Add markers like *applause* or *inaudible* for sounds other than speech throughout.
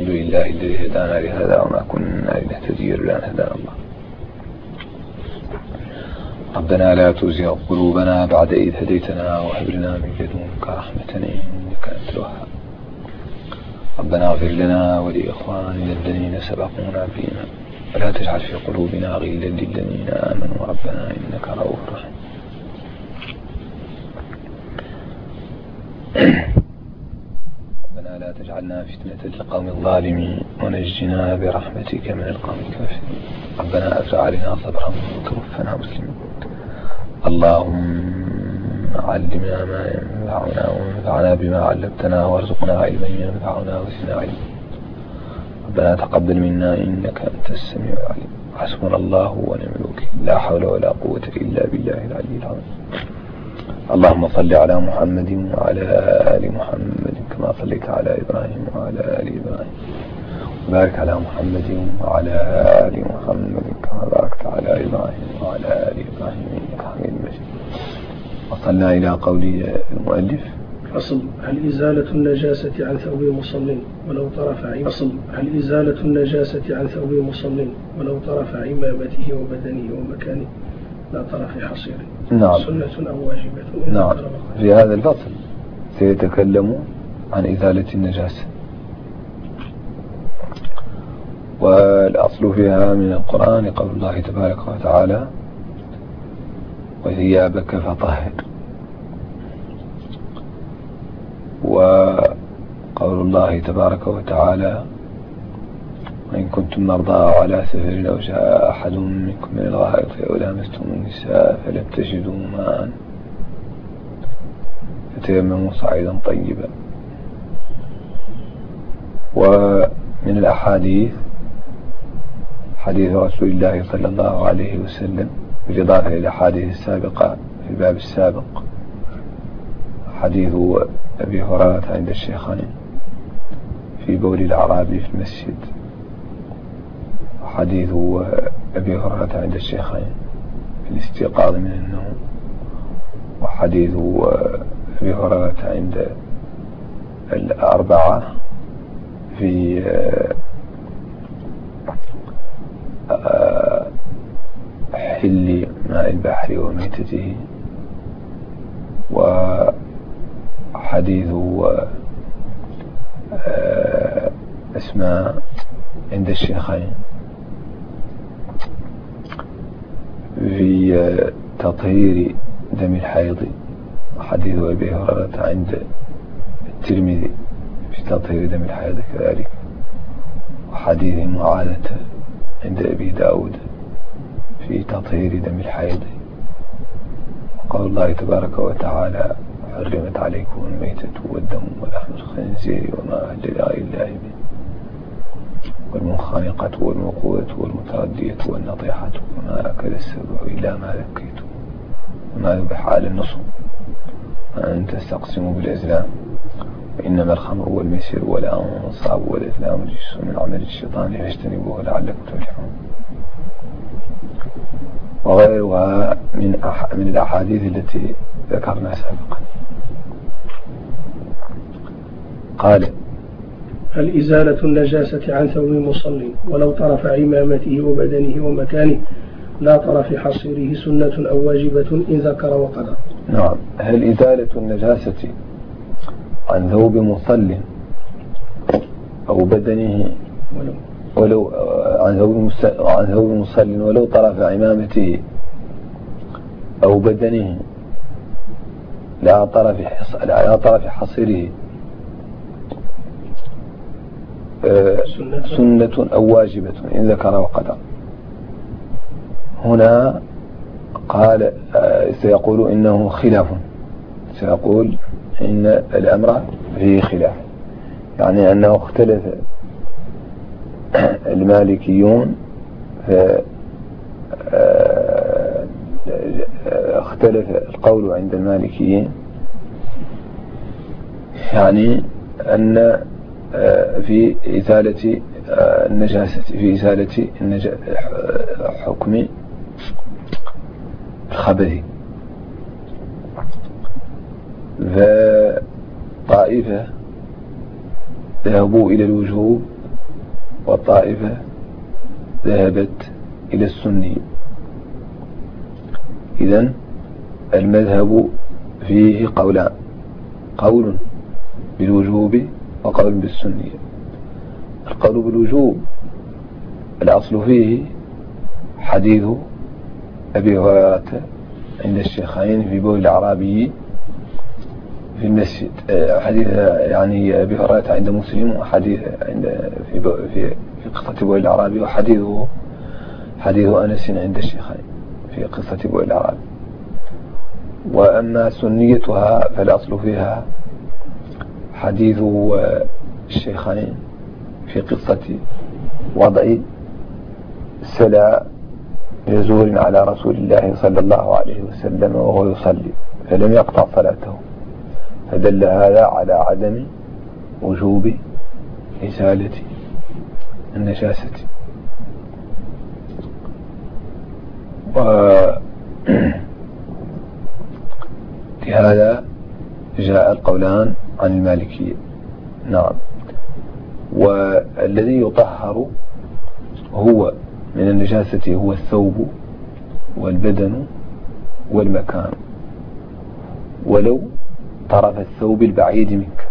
الحمد لله الذي هدانا لهذا وما كنا لنهتدي لولا أن هدانا الله. ربنا لا تزغ قلوبنا بعد إذ هديتنا وهب لنا من لدنك رحمة إنك أنت الوهاب. ربنا اغفر لنا ولإخواننا الذين سبقونا بإيمان. ولا تجعل في قلوبنا غلا للذين آمنوا. ربنا إنك رؤوف رحيم. *clears throat* ربنا لا تجعلنا فتنة للقوم الظالمين ونجنا برحمتك من القوم الكافرين. ربنا أفرع علينا صبرا وتوفنا مسلمين. اللهم علمنا ما ينفعنا وانفعنا بما علمتنا وارزقنا علما ينفعنا وزدنا علما. ربنا تقبل منا إنك أنت السميع العليم. حسبنا الله ونعم الوكيل. لا حول ولا قوة إلا بالله العلي العظيم. اللهم صل على محمد وعلى آل محمد كما صليت على إبراهيم وعلى آل إبراهيم. وبارك على محمد وعلى آل محمد كما باركت على إبراهيم وعلى آل إبراهيم إنك حميد مجيد. وصلنا إلى قول المؤلف. أصل هل إزالة النجاسة عن ثوب مصل ولو طرف عمامته أصل هل إزالة النجاسة عن ثوب مصل ولو طرف عمامته وبدنه ومكانه؟ لا طرف نعم. سنة واجبة نعم. في هذا الفصل سيتكلم عن إزالة النجاسة والأصل فيها من القرآن قول الله تبارك وتعالى وثيابك فطهر. وقول الله تبارك وتعالى وإن كنتم مرضى على سفر أو جاء أحد منكم من الغائط أو لامستم النساء فلم تجدوا ماء فتيمموا صعيدا طيبا. ومن الأحاديث حديث رسول الله صلى الله عليه وسلم بالإضافة إلى الأحاديث السابقة في الباب السابق. حديث أبي هريرة عند الشيخين في بول الأعرابي في المسجد. حديث أبي هريرة عند الشيخين في الاستيقاظ من النوم وحديث أبي هريرة عند الأربعة في حل ماء البحر وميتته وحديث أسماء عند الشيخين. في تطهير دم الحيض وحديث أبي هريرة عند الترمذي في تطهير دم الحيض كذلك وحديث معاذة عند أبي داود في تطهير دم الحيض. قال الله تبارك وتعالى حرمت عليكم الميتة والدم ولحم الخنزير وما أهل لغير الله به والمنخنقة والمقوة والمتردية والنطيحة. وما أكل السبع إلا ما ذكيتم وما ذبح على النصب أن تستقسموا بالأزلام وإنما الخمر والمسر والأنصاب والإثلام رجس من عمل الشيطان فاجتنبوه لعلكم تفلحون. وغيرها من من الأحاديث التي ذكرنا سابقا. قال هل إزالة النجاسة عن ثوب مصل ولو طرف عمامته وبدنه ومكانه لا طرف حصيره سنة أو واجبة إن ذكر وقدر نعم. هل إزالة النجاسة عن ثوب مصل أو بدنه؟ ولو. ولو عن ثوب عن ثوب مصل ولو طرف عمامته أو بدنه لا طرف لا طرف حصيره سنة أو واجبة إن ذكر وقدر. هنا قال سيقول إنه خلاف. سيقول إن الأمر فيه خلاف. يعني أنه اختلف *clears throat* المالكيون اختلف القول عند المالكيين. يعني أن في إزالة النجاسة في إزالة حكم الخبث فطائفة ذهبوا إلى الوجوب والطائفة ذهبت إلى السني إذا المذهب فيه قولان قول بالوجوب وقول بالسنية. القول بالوجوب. الأصل فيه حديث أبي هريرة عند الشيخين في بول الأعرابي في المسجد. حديث يعني أبي هريرة عند مسلم وحديث عند في في في قصة بول الأعرابي وحديثه حديث أنس عند الشيخين في قصة بول الأعرابي. وأما سنيتها فالأصل فيها حديث الشيخين في قصة وضع سلع يزور على رسول الله صلى الله عليه وسلم وهو يصلي فلم يقطع صلاته. فدل هذا على عدم وجوب إزالة النجاسة. لهذا *clears throat* جاء القولان عن المالكية. نعم. والذي يطهر هو من النجاسة هو الثوب والبدن والمكان. ولو طرف الثوب البعيد منك.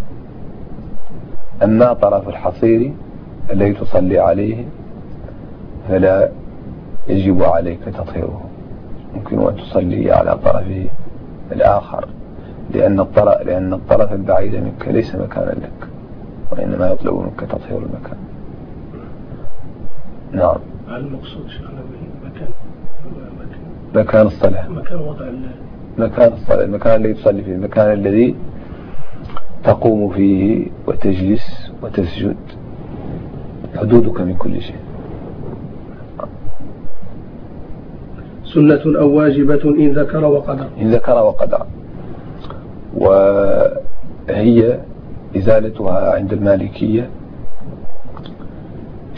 أما طرف الحصير الذي تصلي عليه فلا يجب عليك تطهيره. يمكن أن تصلي على طرفه الآخر. لأن الطرف, لأن الطرف البعيد منك ليس مكانا لك وإنما يطلب منك تطهير المكان. نعم. المقصود شيخنا مكان؟ مكان الصلاة. مكان وضع مكان الصلاة. المكان الذي تصلي فيه. المكان الذي تقوم فيه وتجلس وتسجد. حدودك من كل شيء. سنة أو واجبة إن ذكر وقدر. إن ذكر وقدر. وهي إزالتها عند المالكية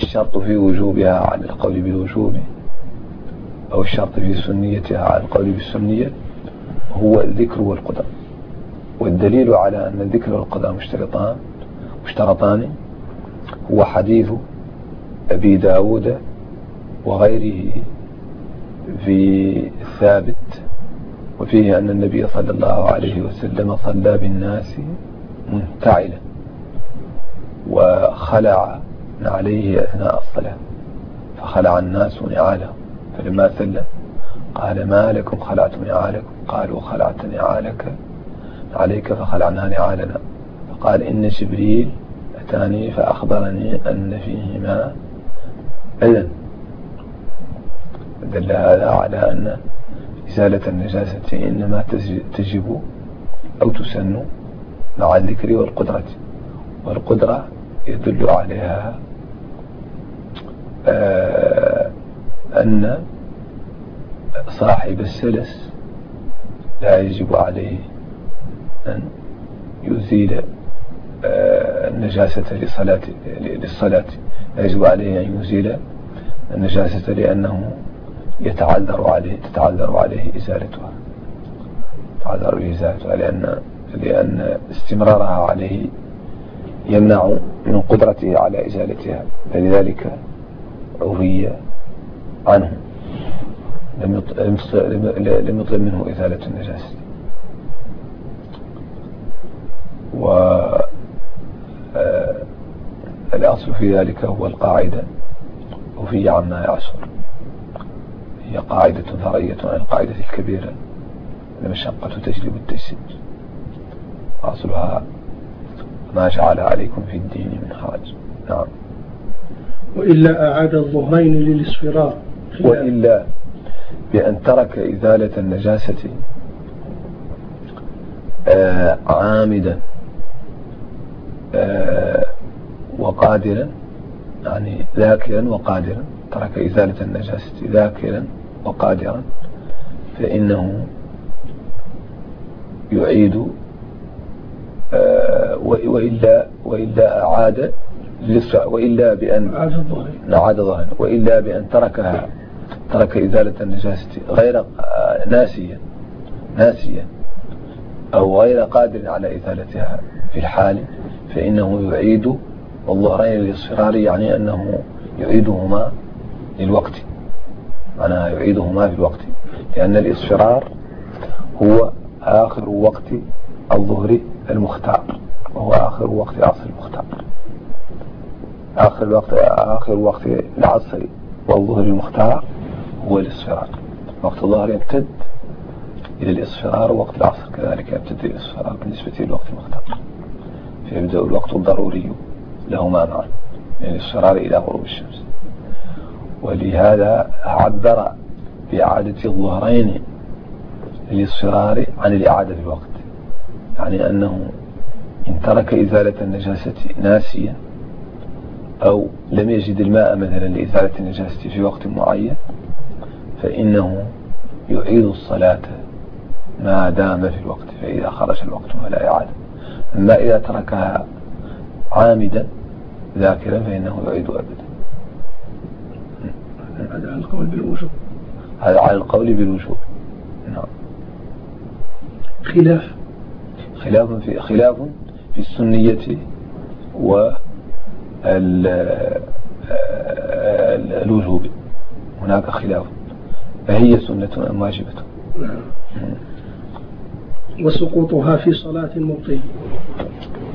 الشرط في وجوبها على القول بالوجوب أو الشرط في سنيتها على القول بالسنية هو الذكر والقدر. والدليل على أن الذكر والقدر مشترطان مشترطان هو حديث أبي داود وغيره في الثابت وفيه أن النبي صلى الله عليه وسلم صلى بالناس منتعلا وخلع عليه أثناء الصلاة فخلع الناس نعالهم فلما سلم قال ما لكم خلعتم نعالكم؟ قالوا خلعت نعالك عليك فخلعنا نعالنا فقال إن جبريل أتاني فأخبرني أن فيهما أذن. دل هذا على أن إزالة النجاسة إنما تجب أو تسن مع الذكر والقدرة. والقدرة يدل عليها آه، أن صاحب السلس لا يجب عليه أن يزيل آه، النجاسة للصلاة. لا يجب عليه أن يزيل النجاسة لأنه يتعذر عليه تتعذر عليه إزالتها. تعذر إزالتها لأن لأن استمرارها عليه يمنع من قدرته على إزالتها. فلذلك عفي عنه. لم يطلب منه إزالة النجاسة. و آه، الأصل في ذلك هو القاعدة. وفي عما يعصر. هي قاعدة فرعية عن القاعدة الكبيرة. المشقة تجلب التيسير أصلها ما جعل عليكم في الدين من حرج نعم. وإلا أعاد الظهرين للإصفرار. وإلا بأن ترك إزالة النجاسة آه عامدا آه وقادرا يعني ذاكرا وقادرا. ترك إزالة النجاسة ذاكرا وقادرا فإنه يعيد آه، وإلا وإلا أعاد وإلا بأن أعاد ظهرا وإلا بأن تركها ترك إزالة النجاسة غير ناسيا ناسيا أو غير قادر على إزالتها في الحال فإنه يعيد والظهرين للاصفرار يعني أنه يعيدهما للوقت. معناها يعيدهما في الوقت. لأن الإصفرار هو آخر وقت الظهر المختار. وهو آخر وقت العصر المختار. آخر الوقت آخر وقت العصر والظهر المختار هو الإصفرار وقت الظهر يمتد إلى الإصفرار ووقت العصر. كذلك يمتد الإصفرار بالنسبة للوقت المختار. فيبدأ الوقت الضروري لهما معا من الإصفرار إلى غروب الشمس. ولهذا عبر بإعادة الظهرين للإصفرار عن الإعادة الوقت. يعني أنه إن ترك إزالة النجاسة ناسيا أو لم يجد الماء مثلا لإزالة النجاسة في وقت معين فإنه يعيد الصلاة ما دام في الوقت فإذا خرج الوقت فلا إعادة. أما إذا تركها عامدا ذاكرا فإنه يعيد أبدا. هذا على القول بالوجوب. هذا على القول بالوجوب. نعم. خلاف. خلاف في خلاف في السنية و الوجوب. هناك خلاف. فهي سنة أم واجبة؟ نعم. وسقوطها في صلاة مبطل.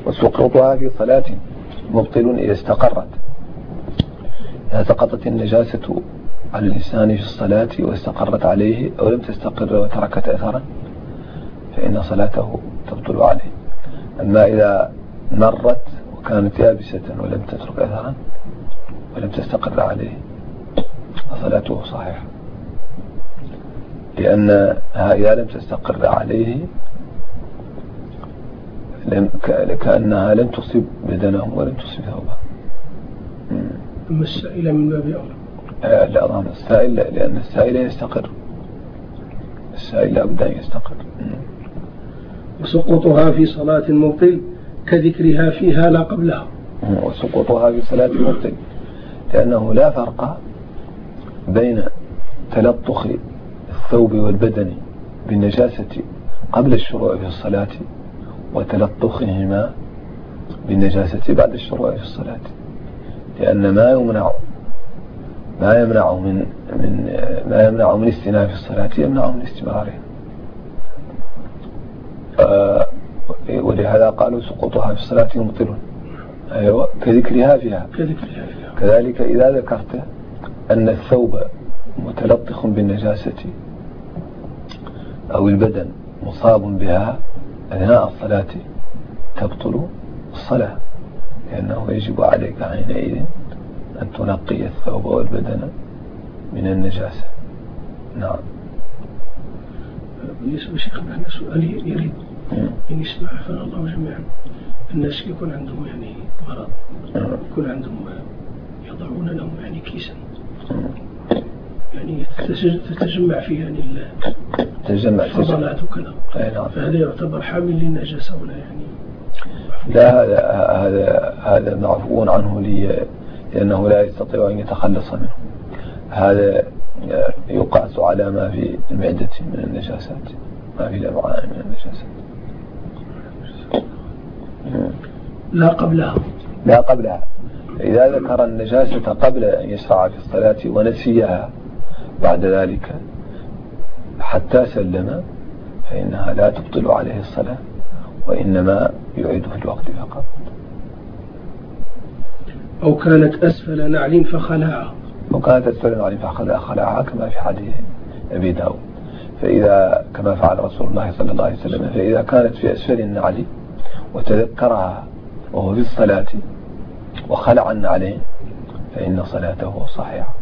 وسقوطها في صلاة مبطل إذا استقرت. إذا سقطت النجاسة الإنسان في الصلاة واستقرت عليه أو لم تستقر وتركت أثرا فإن صلاته تبطل عليه. أما إذا مرت وكانت يابسة ولم تترك أثرا ولم تستقر عليه فصلاته صحيحة. لأنها إذا لم تستقر عليه لم كأنها لم تصب بدنه ولم تصب ثوبه. أما السائل من باب أولى. لا أظن السائل لأن السائل يستقر. السائل لا بد أن يستقر. وسقوطها في صلاة مبطل كذكرها فيها لا قبلها. وسقوطها في صلاة مبطل لأنه لا فرق بين تلطخ الثوب والبدن بالنجاسة قبل الشروع في الصلاة وتلطخهما بالنجاسة بعد الشروع في الصلاة لأن ما يمنع ما يمنع من من ما يمنع من استئناف الصلاة يمنع من استمرارها ولهذا قالوا سقوطها في الصلاة مبطل. أيوة كذكرها فيها. كذكرها فيها. كذلك إذا ذكرت أن الثوب متلطخ بالنجاسة أو البدن مصاب بها أثناء الصلاة تبطل الصلاة لأنه يجب عليك حينئذ أن تنقي الثوب والبدن من النجاسة. نعم. بالنسبة لشيخ معنا سؤال يريد أن يسمع عفنا الله جميعا. الناس يكون عندهم يعني مرض يكون عندهم يضعون لهم يعني كيسا. يعني تتجمع فيه يعني تجمع الفضلات وكذا. نعم. فهذا يعتبر حامل للنجاسة ولا يعني؟ لا هذا هذا هذا معفو عنه لي لأنه لا يستطيع أن يتخلص منه. هذا يقاس على ما في المعدة من النجاسات ما في الأمعاء من النجاسات لا قبلها. لا قبلها. إذا ذكر النجاسة قبل أن يشرع في الصلاة ونسيها بعد ذلك حتى سلم فإنها لا تبطل عليه الصلاة وإنما يعيد في الوقت فقط. أو كانت أسفل نعل فخلعها أو كانت أسفل نعل فخلعها كما في حديث أبي داود. فإذا كما فعل رسول الله صلى الله عليه وسلم فإذا كانت في أسفل النعل وتذكرها وهو في الصلاة وخلع النعلين فإن صلاته صحيحة.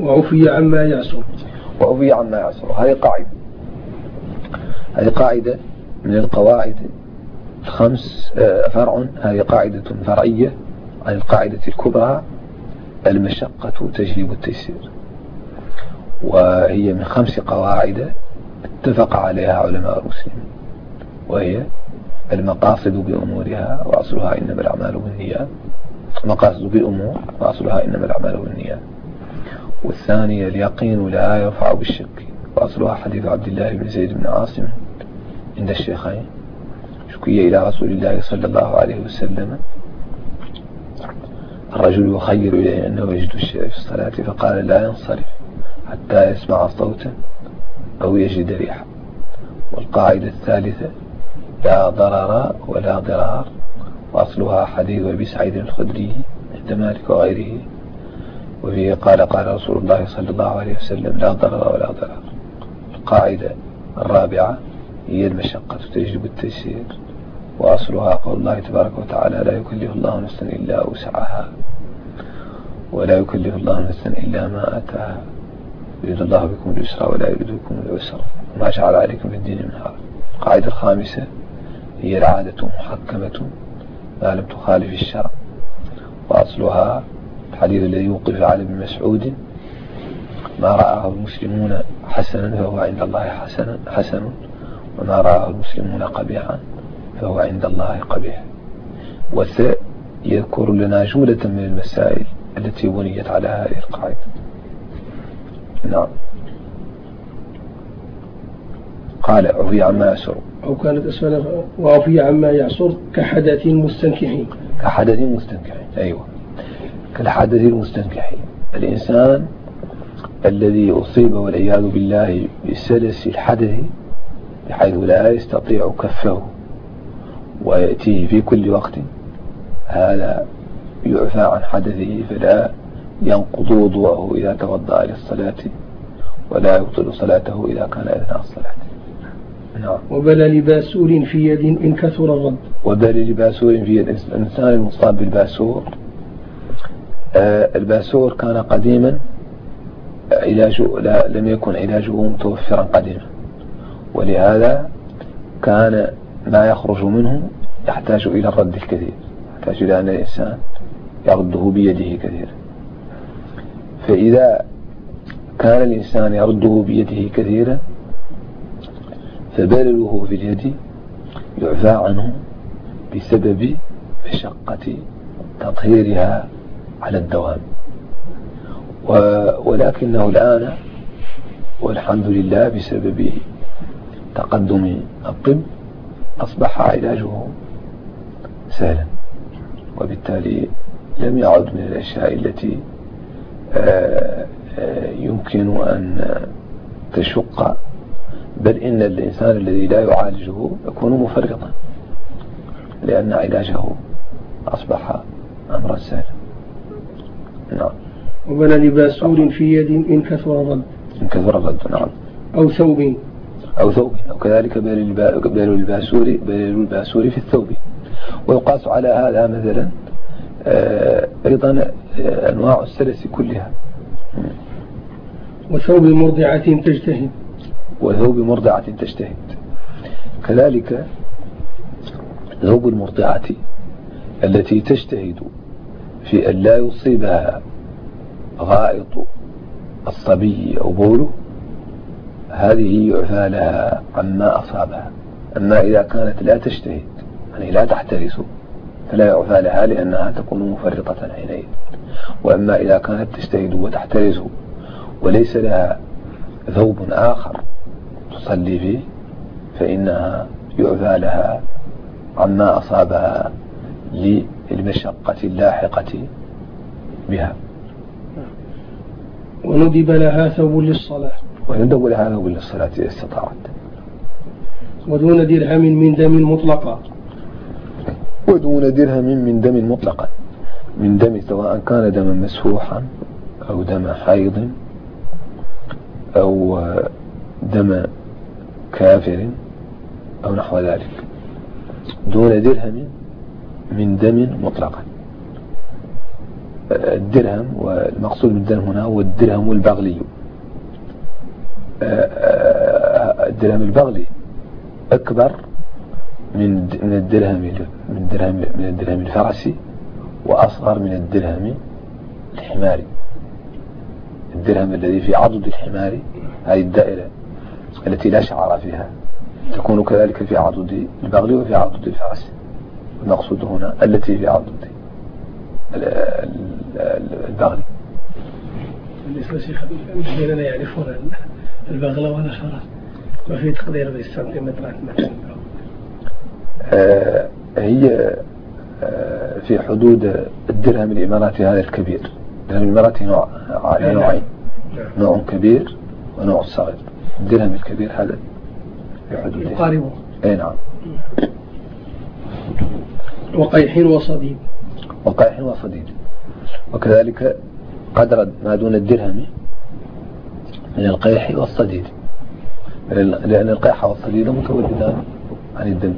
وعفي عما يعصر. وعفي عما يعصر. هذه قاعدة. هذه قاعدة من القواعد الخمس آه، فرع هذه قاعدة فرعية عن القاعدة الكبرى المشقة تجلب التيسير. وهي من خمس قواعد اتفق عليها علماء المسلمين وهي المقاصد بأمورها وأصلها إنما الأعمال بالنيات المقاصد بالأمور وأصلها إنما الأعمال بالنيات والثانية اليقين لا يرفع بالشك وأصلها حديث عبد الله بن زيد بن عاصم عند الشيخين. شكي إلى رسول الله صلى الله عليه وسلم. الرجل يخير إليه أنه يجد الشيء في الصلاة فقال لا ينصرف حتى يسمع صوتا أو يجد ريحا والقاعدة الثالثة لا ضرر ولا ضرار وأصلها حديث أبي سعيد الخدري عند مالك وغيره. وفيه قال قال رسول الله صلى الله عليه وسلم لا ضرر ولا ضرار. القاعدة الرابعة هي المشقة تجلب التيسير. وأصلها قول الله تبارك وتعالى لا يكلف الله نفسا إلا وسعها ولا يكلف الله نفسا إلا ما أتاها يريد الله بكم اليسر ولا يريد بكم العسر. وما جعل عليكم في الدين من حرج. القاعدة الخامسة هي العادة محكمة ما لم تخالف الشرع. وأصلها الحديث الذي يوقف على ابن مسعود ما رآه المسلمون حسنا فهو عند الله حسنا حسن وما رآه المسلمون قبيحا. فهو عند الله قبيح. والثاء يذكر لنا جملة من المسائل التي بنيت على هذه القاعدة. نعم. قال عفي عما يعصر أو كانت أسفل وعفي عما يعصر كحدث مستنكحين كحدث مستنكحين أيوة. كالحدث المستنكحين. الإنسان الذي أصيب والعياذ بالله بسلس الحدث بحيث لا يستطيع كفه. ويأتيه في كل وقت. هذا يعفى عن حدثه فلا ينقض وضوءه إذا توضأ للصلاة ولا يبطل صلاته إذا كان أثناء الصلاة. نعم. وبلى لباسور في يد إن كثر الرد. وبلى لباسور في يد. الإنسان المصاب بالباسور آه الباسور كان قديما علاجه لا لم يكن علاجه متوفرا قديما. ولهذا كان ما يخرج منه يحتاج إلى الرد الكثير يحتاج إلى أن الإنسان يرده بيده كثيرا فإذا كان الإنسان يرده بيده كثيرا فبلله في اليد يعفى عنه بسبب مشقة تطهيرها على الدوام. ولكنه الآن والحمد لله بسبب تقدم الطب أصبح علاجه سهلا وبالتالي لم يعد من الأشياء التي آه، آه، يمكن أن تشق. بل إن الإنسان الذي لا يعالجه يكون مفرطا لأن علاجه أصبح أمرا سهلا. نعم. وبنى لباسور في يد إن كثر الرد. إن كثر الرد نعم. أو ثوب. أو ثوب. أو كذلك بال الباسور بال الباسور في الثوب. ويقاس على هذا مثلا آه، أيضا آه، أنواع السلس كلها. وثوب مرضعة تجتهد. وثوب مرضعة تجتهد. كذلك ثوب المرضعة التي تجتهد في أن لا يصيبها غائط الصبي أو بوله هذه يعفى لها عما أصابها. أما إذا كانت لا تجتهد يعني لا تحترس فلا يعفى لها لأنها تكون مفرطة حينئذ وأما إذا كانت تجتهد وتحترس وليس لها ثوب آخر تصلي فيه فإنها يعفى لها عما أصابها للمشقة اللاحقة بها. وندب لها ثوب للصلاة. ويندب لها ثوب للصلاة إذا استطاعت. ودون درهم من دم مطلقا ودون درهم من دم مطلقا من دم سواء كان دما مسفوحا أو دم حيض أو دم كافر أو نحو ذلك. دون درهم من دم مطلقا الدرهم والمقصود بالدرهم هنا هو الدرهم البغلي. الدرهم البغلي أكبر من من الدرهم من الدرهم من الدرهم الفرسي وأصغر من الدرهم الحماري. الدرهم الذي في عضد الحمار هذه الدائرة التي لا شعر فيها تكون كذلك في عضد البغل وفي عضد الفرس المقصود هنا التي في عضد البغل بالنسبة شيخ المسلمين يعرفون البغل ولا الفرس ما في تقدير بالسنتيمترات مثلا آه هي آه في حدود الدرهم الإماراتي هذا الكبير. الدرهم الإماراتي نوع على نوعين. نوع كبير ونوع صغير. الدرهم الكبير هذا في حدود يقاربه. إي نعم. وقيح وصديد. وقيح وصديد. وكذلك قدر ما دون الدرهم من القيح والصديد. لأن القيح والصديد متولدان عن الدم.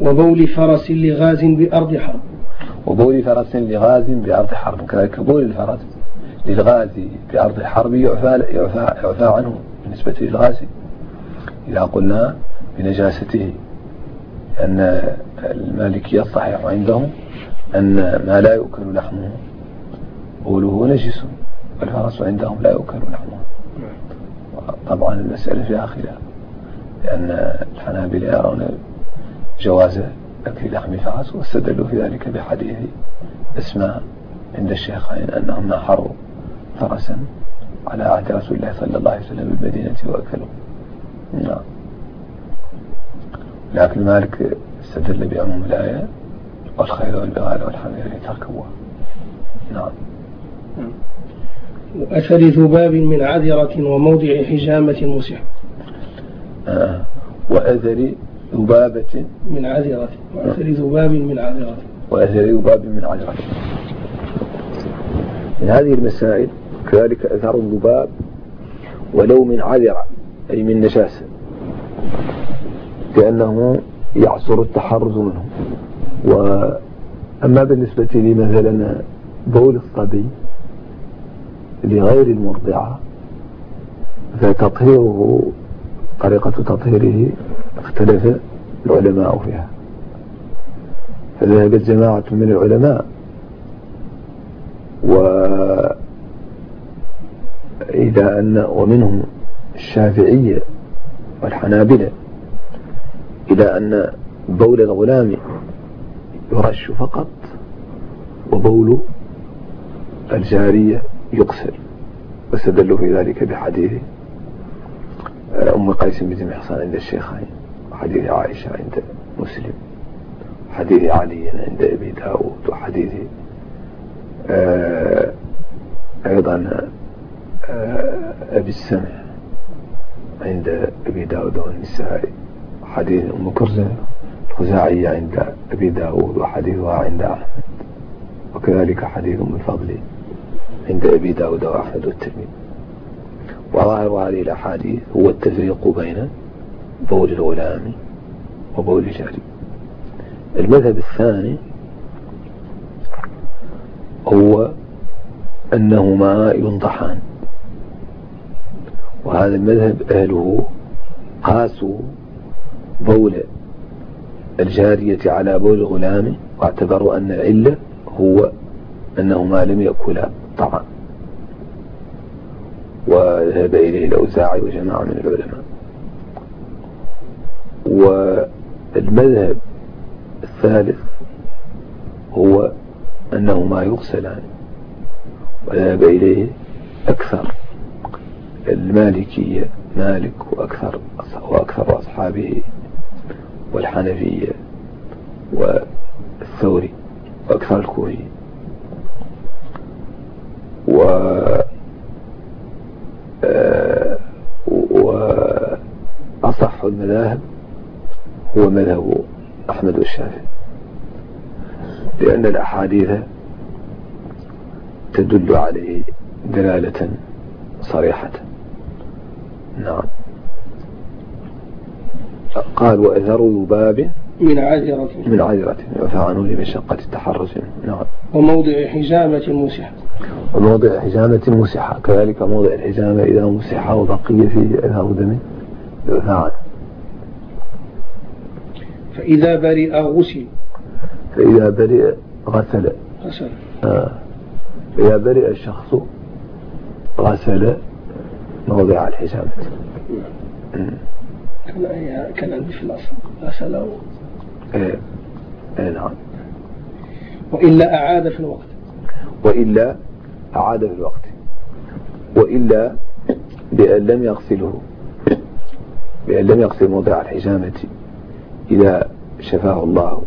وبول فرس لغاز بأرض حرب. وبول فرس لغاز بأرض حرب. كذلك بول الفرس للغاز بأرض حرب يعفى, يعفى, يعفى عنه بالنسبة للغاز. إذا قلنا بنجاسته أن المالكية الصحيح عندهم أن ما لا يؤكل لحمه بوله نجس. والفرس عندهم لا يؤكل لحمه طبعا المسألة فيها خلاف لأن الحنابلة يرون جواز أكل لحم فرس واستدلوا في ذلك بحديث اسماء عند الشيخين أنهم نحروا فرسا على عهد رسول الله صلى الله عليه وسلم بالمدينة وأكلوا. نعم. لكن مالك استدل بعموم الآية والخيل والبغال والحمير تركبوها نعم. وأثر ذباب من عذرة وموضع حجامة مسح آه. وأثر ذبابة. من عذرة وأثر ذباب من عذرة. وأثر ذباب من عذرة. من هذه المسائل كذلك أثر الذباب ولو من عذرة أي من نجاسة لأنه يعصر التحرز منه. وأما بالنسبة لي مثلا بول الصبي لغير المرضعة فتطهيره طريقة تطهيره اختلف العلماء فيها. فذهبت جماعة من العلماء وإذا أن ومنهم الشافعية والحنابلة إلى أن بول الغلام يرش فقط وبول الجارية يقصر واستدلوا في ذلك بحديث أم قيس بن محصن عند الشيخين وحديث عائشة عند مسلم حديث علي عند أبي داود وحديث آه، أيضا آه، أبي السمع عند أبي داود والنسائي حديث أم كرزة الخزاعية عند أبي داود وحديثها عند أحمد وكذلك حديث أم الفضل عند أبي داود وأحمد والترمذي. وظاهر هذه الأحاديث هو التفريق بين بول الغلام وبول الجاري المذهب الثاني هو أنهما ينضحان. وهذا المذهب أهله قاسوا بول الجارية على بول الغلام واعتبروا أن العلة هو أنهما لم يأكلا. وذهب إليه الأوزاعي وجماعة من العلماء. والمذهب الثالث هو أنهما يغسلان وذهب إليه أكثر المالكية مالك وأكثر وأكثر أصحابه والحنفية والثوري وأكثر الكوفي وأصح المذاهب هو مذهب أحمد والشافعي لأن الأحاديث تدل عليه دلالة صريحة. نعم. قال وأثر ذباب من عذرة من عذرة وفعنوا لمشقة التحرز. نعم. وموضع حجامة مسحة. وموضع حجامة مسحة. كذلك موضع الحجامة إذا مسحة وبقي فيه أثر دم يعفى فإذا برئ غسل. فإذا برئ غسل. غسل. آه. إذا برئ الشخص غسل موضع الحجامة نعم. كان عندي في الأصل غسل إيه إيه نعم. وإلا أعاد في الوقت. وإلا أعاد في الوقت. وإلا بأن لم يغسله بأن لم يغسل موضع الحجامة إذا شفاه الله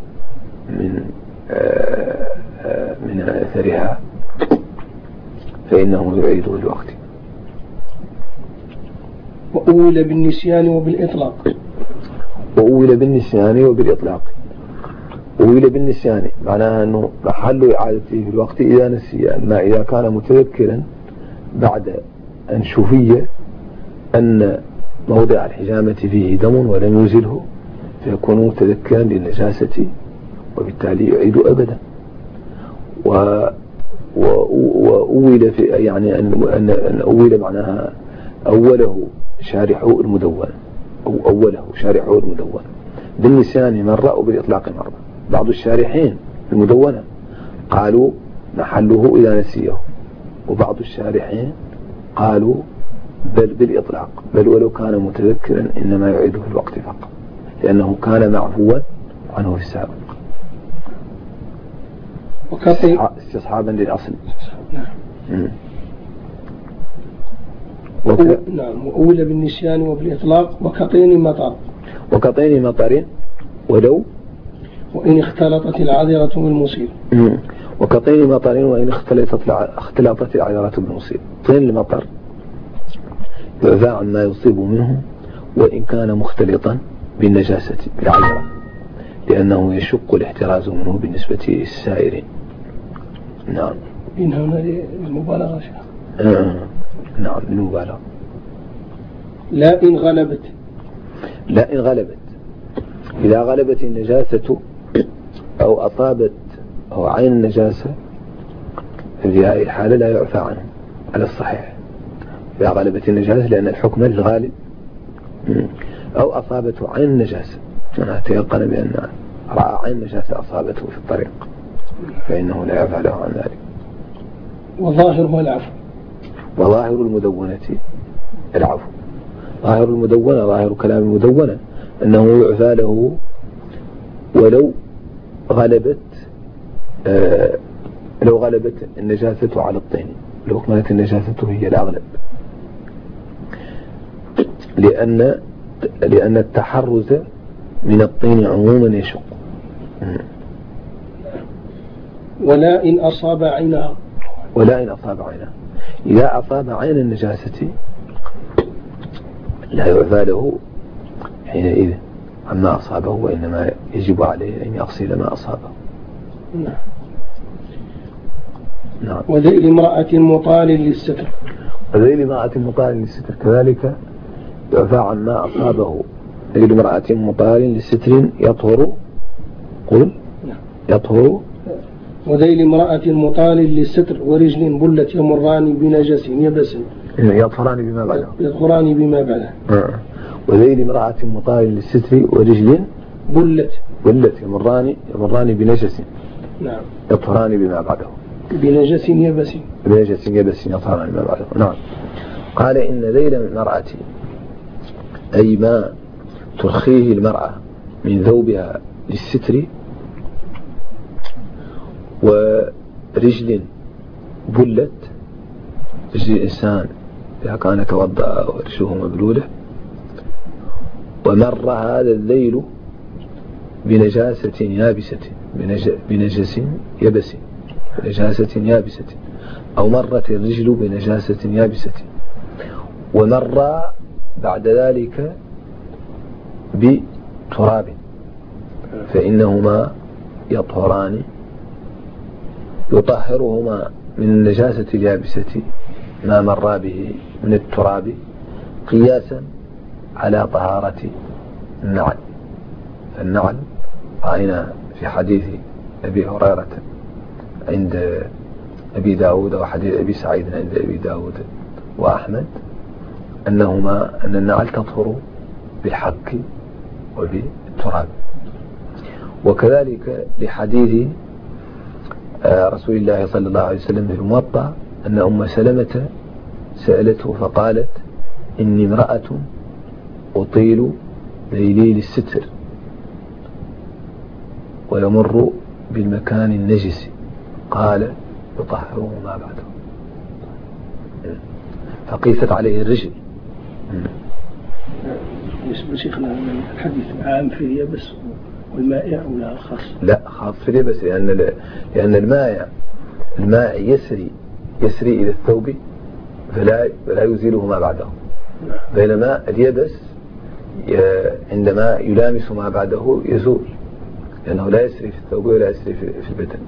من آه، آه، من أثرها فإنه يعيده الوقت. وأول بالنسيان وبالإطلاق. وأول بالنسيان وبالإطلاق. أول بالنسيان معناها أنه محل إعادته في الوقت إذا نسي. أما إذا كان متذكرا بعد أن شفي أن موضع الحجامة فيه دم ولم يزله فيكون متذكرا للنجاسة وبالتالي يعيد أبدا. و وأول في يعني أن أن أول معناها أوله شارحه المدون. أو أوله شارحه المدون بالنسيان مرة وبالإطلاق مرة بعض الشارحين المدونة. قالوا محله إذا نسيه. وبعض الشارحين قالوا بل بالإطلاق. بل ولو كان متذكرا إنما يعيده في الوقت فقط. لأنه كان معفوا عنه في السابق. استصحابا للأصل. نعم. نعم وأول بالنسيان وبالإطلاق وكطين مطر وكطين مطر ولو؟ وإن اختلطت العذرة بالمصيب. وكطين مطر وإن اختلطت اختلطت العذرة بالمصيب. طين المطر يعفى عما يصيب منه وإن كان مختلطا بالنجاسة بالعذرة لأنه يشق الاحتراز منه بالنسبة للسائرين نعم. إن هنا للمبالغة آه. نعم للمبالغة لا إن غلبت. لا إن غلبت. إذا غلبت النجاسة أو أصابت أو عين النجاسة في هذه الحالة لا يعفى عنه على الصحيح. إذا غلبت النجاسة لأن الحكم للغالب أو أصابته عين النجاسة. أنا تيقن بأن رأى عين النجاسة أصابته في الطريق. فإنه لا يعفى له عن ذلك. وظاهره العفو. وظاهر المدونة. العفو. ظاهر المدونة ظاهر كلام المدونة. أنه يعفى له ولو غلبت آه لو غلبت النجاسة على الطين. لو كانت النجاسة هي الأغلب. لأن لأن التحرز من الطين عموما يشق. ولا إن أصاب عينها ولا إن أصاب عينها إذا أصاب عين النجاسة لا يعفى له حينئذ عما أصابه وإنما يجب عليه أن يغسل ما أصابه. نعم. نعم. وذيل امرأة مطال للستر. وذيل امرأة مطال للستر. كذلك يعفى عما أصابه. ذيل امرأة مطال للستر يطهر. قل. نعم. يطهر وذيل امرأة مطال للستر ورجل بلت يمران بنجس يبس. يطهران بما بعده يطهران بما بعده آه. وذيل امرأة مطال للستر ورجل بلت. بلت يمران يمران بنجس. نعم. يطهران بما بعده بنجس يبس. بنجس يبس يطهران بما بعده نعم. قال إن ذيل المرأة أي ما ترخيه المرأة من ذوبها للستر ورجل بلت. رجل الإنسان إذا كان توضأ ورجله مبلولة. ومر هذا الليل بنجاسة يابسة بنجس يبس بنجاسة يابسة. أو مرت الرجل بنجاسة يابسة. ومر بعد ذلك بتراب. فإنهما يطهران يطهرهما من النجاسة اليابسة ما مر به من التراب قياسا على طهارة النعل. النعل رأينا في حديث أبي هريرة عند أبي داود وحديث أبي سعيد عند أبي داود وأحمد أنهما أن النعل تطهر بالحك وبالتراب وكذلك لحديث رسول الله صلى الله عليه وسلم في الموطأ أن أم سلمة سألته فقالت إني امرأة أطيل ليلي الستر ويمر بالمكان النجس. قال يطهره ما بعده. فقيست عليه الرجل. بالنسبة شيخنا الحديث عام في اليابس والمائع ولا خاص؟ لا خاص في اليابس لأن لأن المائع الماء يسري يسري إلى الثوب فلا فلا يزيله ما بعده. نعم. بينما اليبس عندما يلامس ما بعده يزول لأنه لا يسري في الثوب ولا يسري في البدن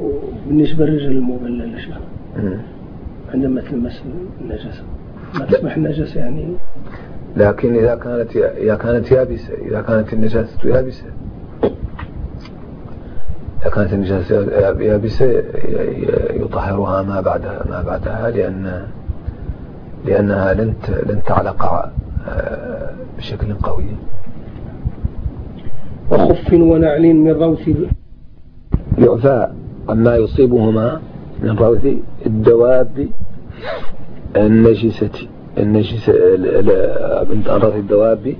وبالنسبة للرجل المبلل عندما تلمس النجاسة. ما تصبح النجاسة يعني. لكن إذا كانت إذا كانت يابسة إذا كانت النجاسة يابسة. إذا كانت النجاسة يابسة يطهرها ما بعدها ما بعدها لأن لأنها لن لن تعلق آه، بشكل قوي. وخف ونعل من روث يعفى عما يصيبهما من روث الدواب النجسة النجسة من روث الدواب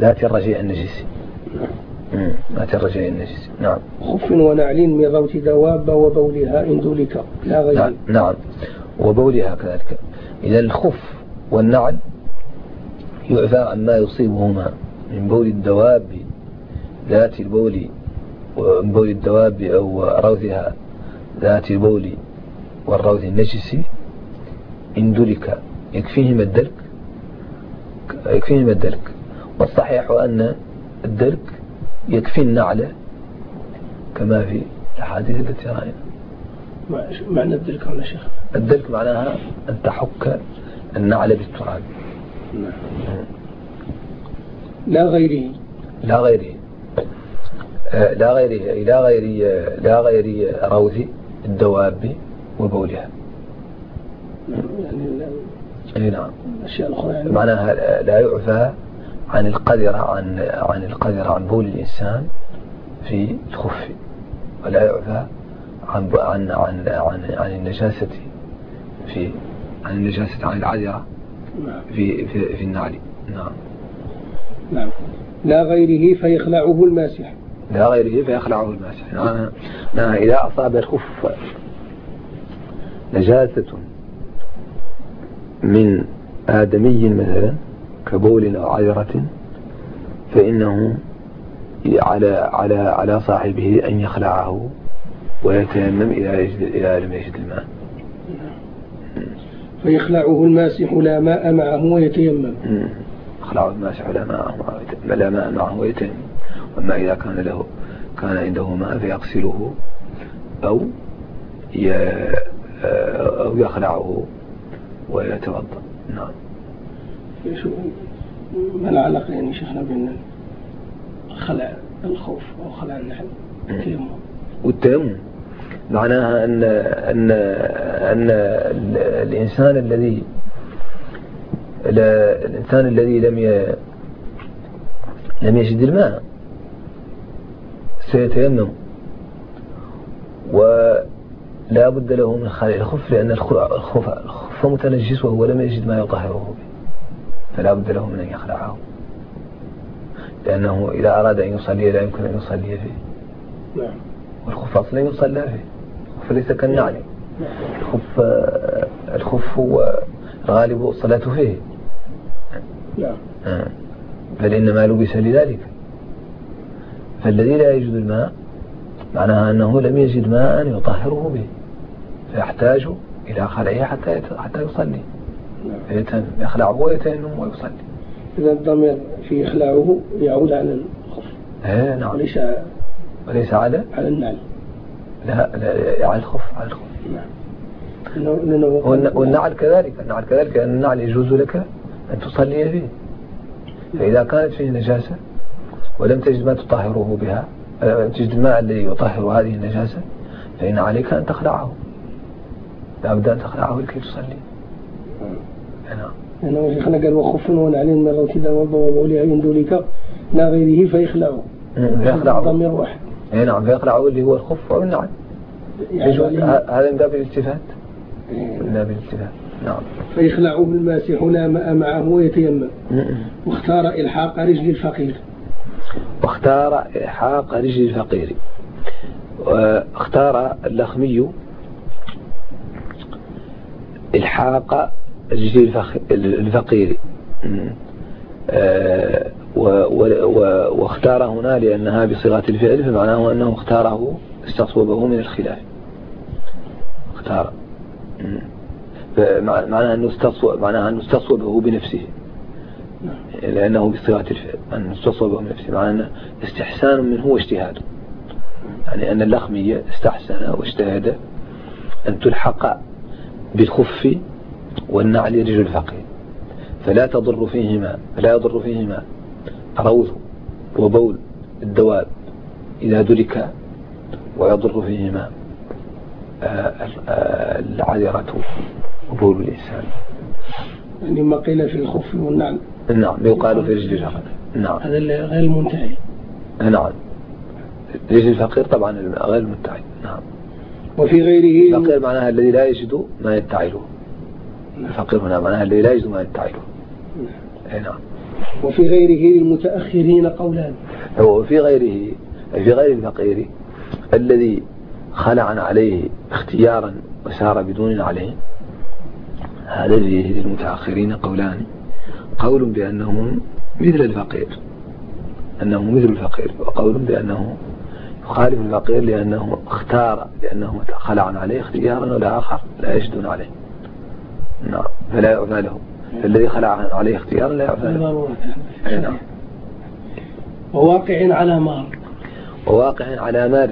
ذات الرجيع النجسي. ذات الرجيع النجسي. نعم. خف ونعل من روث دواب وبولها إن ذلك لا غير. نعم, نعم. وبولها كذلك. إذا الخف والنعل يعفى عما يصيبهما من بول الدواب ذات البول ومن بول الدواب أو روثها ذات البول والروث النجسي. إن دلك يكفيهما الدلك يكفيهما الدلك والصحيح أن الدلك يكفي النعل كما في الأحاديث التي رأينا. معنى الدلك هنا شيخ؟ الدلك معناها أن تحك النعل بالتراب. نعم. لا غيره. لا غيره. آه، لا غير لا غير لا غير روث الدواب وبولها. اي نعم. الاشياء الاخرى يعني. معناها لا يعفى عن القدر عن عن القدر عن بول الإنسان في الخف ولا يعفى عن عن عن عن, عن النجاسة في عن النجاسة عن العذرة نعم. في في في النعل. نعم. نعم. لا غيره فيخلعه الماسح. لا غيره فيخلعه الماسح. نعم. نعم. إذا أصاب الخف نجاسة من آدمي مثلا كبول أو عذرة فإنه على على على صاحبه أن يخلعه ويتيمم يجد إذا لم يجد الماء. فيخلعه الماسح لا ماء معه ويتيمم. يخلعه الماسح لا ماء معه لا ماء معه ويتيمم. وما إذا كان له كان عنده ماء فيغسله أو أو يخلعه. ويتوضأ. نعم. ما العلاقة يعني شيخنا بين خلع الخوف أو خلع النحل التيمم والتيمم. معناها أن أن أن الإنسان الذي الإنسان الذي لم لم يجد الماء سيتيمم. ولا بد له من خلع الخف لأن الخف, الخف متنجس وهو لم يجد ما يطهره به فلا بد له من أن يخلعه. لأنه إذا أراد أن يصلي لا يمكن أن يصلي فيه. نعم. والخف أصلا يصلى فيه. الخف ليس كالنعل. نعم. الخف الخف هو غالب الصلاة فيه. نعم. بل إنما لبس لذلك. فالذي لا يجد الماء معناها أنه لم يجد ماء يطهره به. فيحتاج إلى خلعه حتى حتى يصلي. فيتم يخلعه ويتيمم ويصلي. إذا الضمير في إخلاعه يعود على الخف إيه نعم. وليس وليس على على النعل. لا, لا على الخف على الخف. نعم. والنعل كذلك. النعل كذلك أن النعل يجوز لك أن تصلي فيه. فإذا كانت فيه نجاسة ولم تجد ما تطهره بها لم تجد الماء الذي يطهر هذه النجاسة فإن عليك أن تخلعه. لابد أن تخلعه لكي تصلي. نعم أنا. شيخنا قال وخف ونعلين من روتي وبولها من ذلك لا غيره فيخلعه. فيخلعه. ضمير واحد. أي نعم فيخلعه اللي هو الخف أو النعل يعني هذا من باب الالتفات. من باب الالتفات. نعم. فيخلعه الماسح لا ماء معه ويتيمم. واختار إلحاق رجل الفقير. واختار إلحاق رجل الفقير. واختار اللخمي إلحاق الجزء الفقير. آه، واختار هنا لأنها بصيغة الفعل فمعناه أنه اختاره استصوبه من الخلاف. اختار. معناها أنه استصوب معناها أنه استصوبه بنفسه. لأنه بصيغة الفعل أنه استصوبه بنفسه. معناه أنه استحسان منه واجتهاد يعني أن اللخمية استحسن واجتهد أن تلحق بالخف والنعل رجل الفقير. فلا تضر فيهما فلا يضر فيهما روث وبول الدواب إذا درك ويضر فيهما آه، آه، العذرة وبول الإنسان. يعني ما قيل في الخف والنعل. نعم يقال في رجل الفقير. نعم. هذا غير المنتهي. نعم. رجل الفقير طبعا غير المنتهي. نعم. وفي غيره الفقير معناها الذي لا يجد ما يدعي الفقير هنا معناها الذي لا يجد ما يدعي له نعم. وفي غيره للمتأخرين قولان. وفي غيره في غير الفقير الذي خلع عليه اختيارا وسار بدون عليه هذا فيه للمتأخرين قولان. قول بأنه مثل الفقير. أنه مثل الفقير وقول بأنه يخالف الفقير لأنه اختار لأنه خلع عليه اختيارا والآخر لا يجدون عليه. نعم فلا يعفى له فالذي خلع عليه اختيارا لا يعفى له نعم. وواقع على مار. وواقع على مار.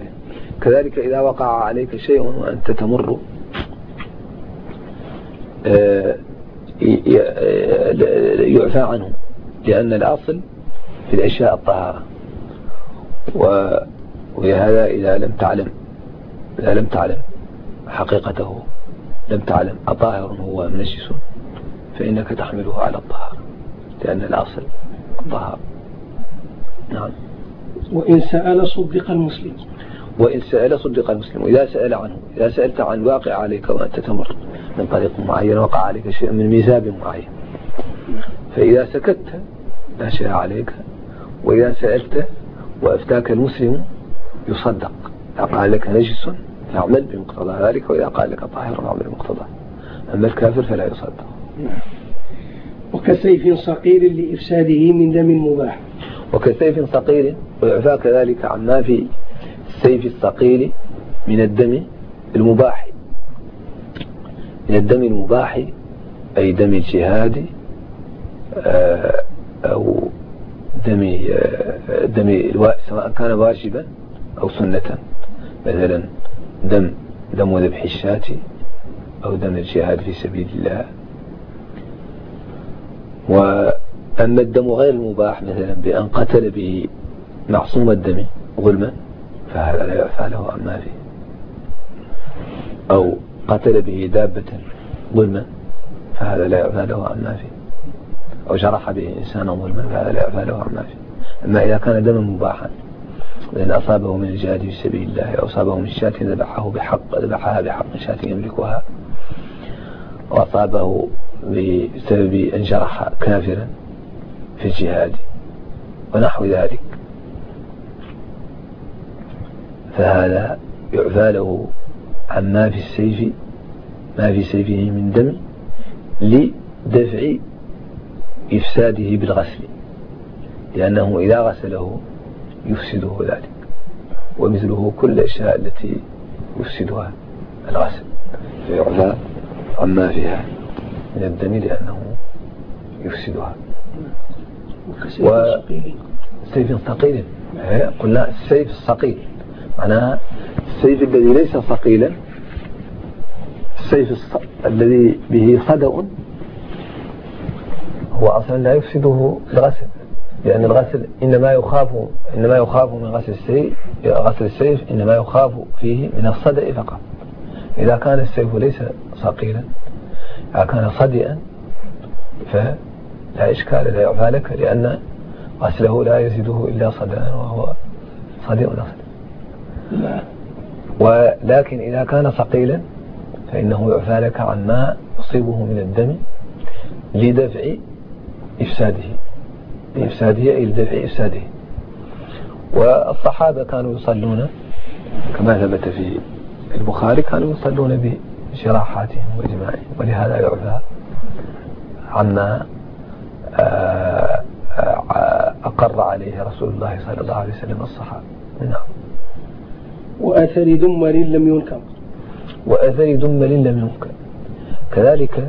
كذلك إذا وقع عليك شيء وأنت تمر آه، يعفى عنه لأن الأصل في الأشياء الطهارة. ولهذا إذا لم تعلم إذا لم تعلم حقيقته لم تعلم أطاهر هو منجس فإنك تحمله على الطهارة لأن الأصل الطهارة نعم. وإن سأل صدق المسلم. وإن سأل صدق المسلم وإذا سأل عنه إذا سألت عن واقع عليك وأنت تمر من طريق معين وقع عليك شيء من ميزاب معين. فإذا سكت لا شيء عليك. وإذا سألت وأفتاك المسلم يصدق. إذا قال لك نجس فاعمل بمقتضى ذلك وإذا قال لك طاهر فاعمل بمقتضى. أما الكافر فلا يصدق. وكسيف صقيل لإفساده من دم مباح. وكسيف صقيل ويعفى كذلك عما في السيف الصقيل من الدم المباح. من الدم المباح أي دم الجهاد آه، أو دم آه، دم سواء كان واجبا أو سنة مثلا دم دم ذبح الشاة أو دم الجهاد في سبيل الله. وأما الدم غير المباح مثلا بأن قتل به معصوم الدم ظلما فهذا لا يعفى له عما فيه. أو قتل به دابة ظلما فهذا لا يعفى له عما فيه. أو جرح به إنسانا ظلما فهذا لا يعفى له عما فيه. أما إذا كان دما مباحا لأن أصابه من الجهاد في سبيل الله أو أصابه من شاة ذبحه بحق ذبحها بحق شاة يملكها وأصابه بسبب أن جرح كافرا في الجهاد ونحو ذلك. فهذا يعفى له عما في السيف ما في سيفه من دم لدفع إفساده بالغسل لأنه إذا غسله يفسده ذلك. ومثله كل الأشياء التي يفسدها الغسل. فيعفى عما فيها. من الدم لأنه يفسدها. وسيف ثقيل. قلنا السيف الثقيل معناها السيف الذي ليس ثقيلا السيف الص... الذي به صدأ هو أصلا لا يفسده الغسل. لأن الغسل إنما يخاف إنما يخاف من غسل السيف غسل السيف إنما يخاف فيه من الصدأ فقط. إذا كان السيف ليس ثقيلا إذا كان صدئا فلا إشكال لا يعفى لك لأن غسله لا يزيده إلا صدأ وهو صدئ أصلا ولكن إذا كان ثقيلا فإنه يعفى لك عن ما يصيبه من الدم لدفع إفساده. لإفساده أي لدفع إفساده. والصحابة كانوا يصلون كما ثبت في البخاري كانوا يصلون بجراحاتهم وإجماعهم ولهذا يعفى عما آه، آه، أقر عليه رسول الله صلى الله عليه وسلم الصحابة. نعم. وأثر دمر لم ينكر. وأثر دمل لم ينكر. كذلك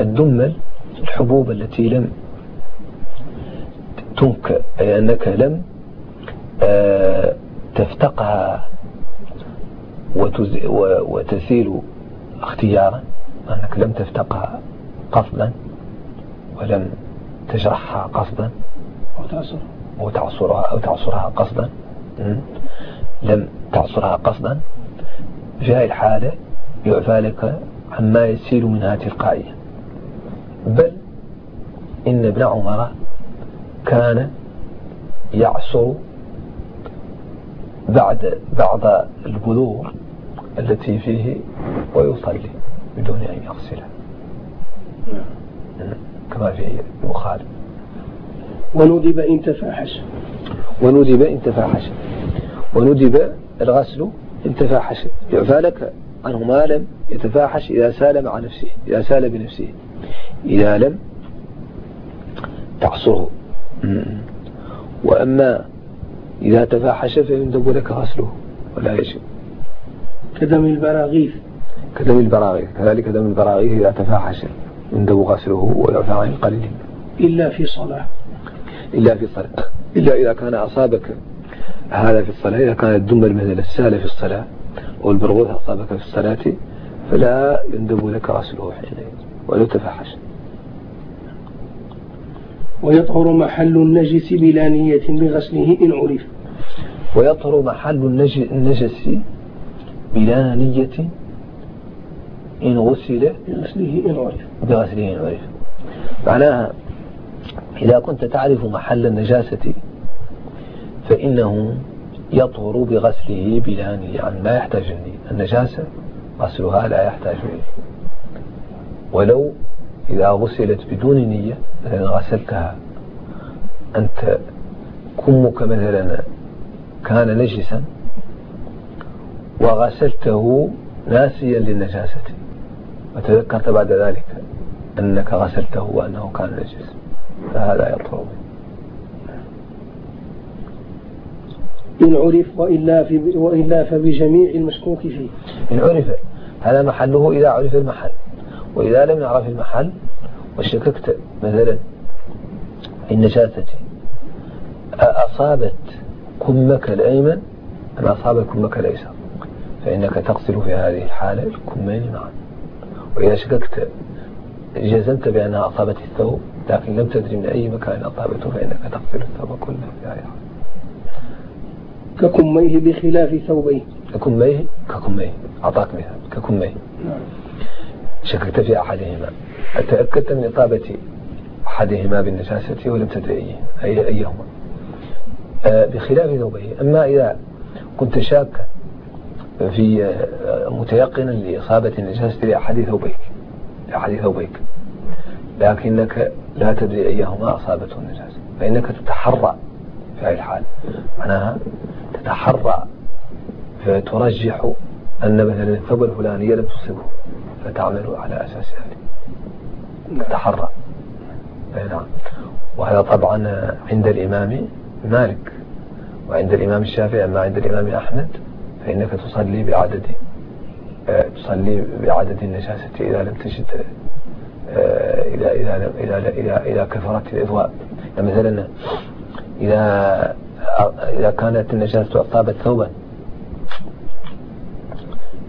الدمل الحبوب التي لم تنكر أي أنك لم آه، تفتقها وتسيل اختيارا أنك لم تفتقها قصدا ولم تجرحها قصدا. أو تعصرها أو تعصرها قصدا. لم تعصرها قصدا. في هذه الحالة يعفى لك عما يسيل منها تلقائيا. بل إن ابن عمر كان يعصر بعد بعض البذور التي فيه ويصلي بدون أن يغسلها كما في المخالف وندب إن تفاحش. وندب إن تفاحش. وندب الغسل إن تفاحش. يعفى لك عنه ما لم يتفاحش إذا سال مع نفسه إذا سال بنفسه. إذا لم تعصره وأما إذا تفاحش فيندب لك غسله ولا يجب. كدم البراغيث. كدم البراغيث كذلك دم البراغيث إذا تفاحش يندب غسله ويعفى عن القليل إلا في صلاة. إلا في صلاة. إلا إذا كان أصابك هذا في الصلاة إذا كان الدم مثل السالة في الصلاة والبرغوث أصابك في الصلاة فلا يندب لك غسله حينئذ ولو تفحش ويطهر محل النجس بلا نية بغسله إن عرف. ويطهر محل النجس بلا نية إن غسل بغسله إن عرف. بغسله إن عرف. معناها إذا كنت تعرف محل النجاسة فإنه يطهر بغسله بلا نية. يعني لا يحتاج النية النجاسة غسلها لا يحتاج إليه. ولو إذا غسلت بدون نية مثلا غسلتها. أنت كمك مثلا كان نجسا وغسلته ناسيا للنجاسة. وتذكرت بعد ذلك أنك غسلته وأنه كان نجس. فهذا يطهر إن عرف وإلا, في وإلا فبجميع المشكوك فيه. إن عرف هذا محله إذا عرف المحل. وإذا لم يعرف المحل وشككت مثلا النجاسة أصابت كمك الأيمن أم أصابت كمك الأيسر؟ فإنك تغسل في هذه الحالة الكمين معا. وإذا شككت جزمت بأنها أصابت الثوب لكن لم تدري من أي مكان أصابته فإنك تغسل الثوب كله في هذه الحالة. ككميه بخلاف ثوبيه. ككميه؟ ككميه. أعطاك مثال. ككميه. نعم. شككت في أحدهما. تأكدت من إصابة أحدهما بالنجاسة ولم تدري أي أيهما؟ آه، بخلاف ثوبيه أما إذا كنت شاكا في آه، متيقنا لإصابة النجاسة لأحد ثوبيك لأحد ثوبيك لكنك لا تدري أيهما أصابته النجاسة فإنك تتحرى في هذه الحال. معناها تتحرى فترجح أن مثلا الثوب الفلانية لم تصبه فتعمل على أساس ذلك تتحرى نعم. وهذا طبعا عند الإمام مالك وعند الإمام الشافعي. أما عند الإمام أحمد فإنك تصلي بعدد آه، تصلي بعدد النجاسة إذا لم تجد آه، إذا إذا إذا إذا إذا كثرت الإضواء. يعني مثلا إذا إذا كانت النجاسة أصابت ثوبا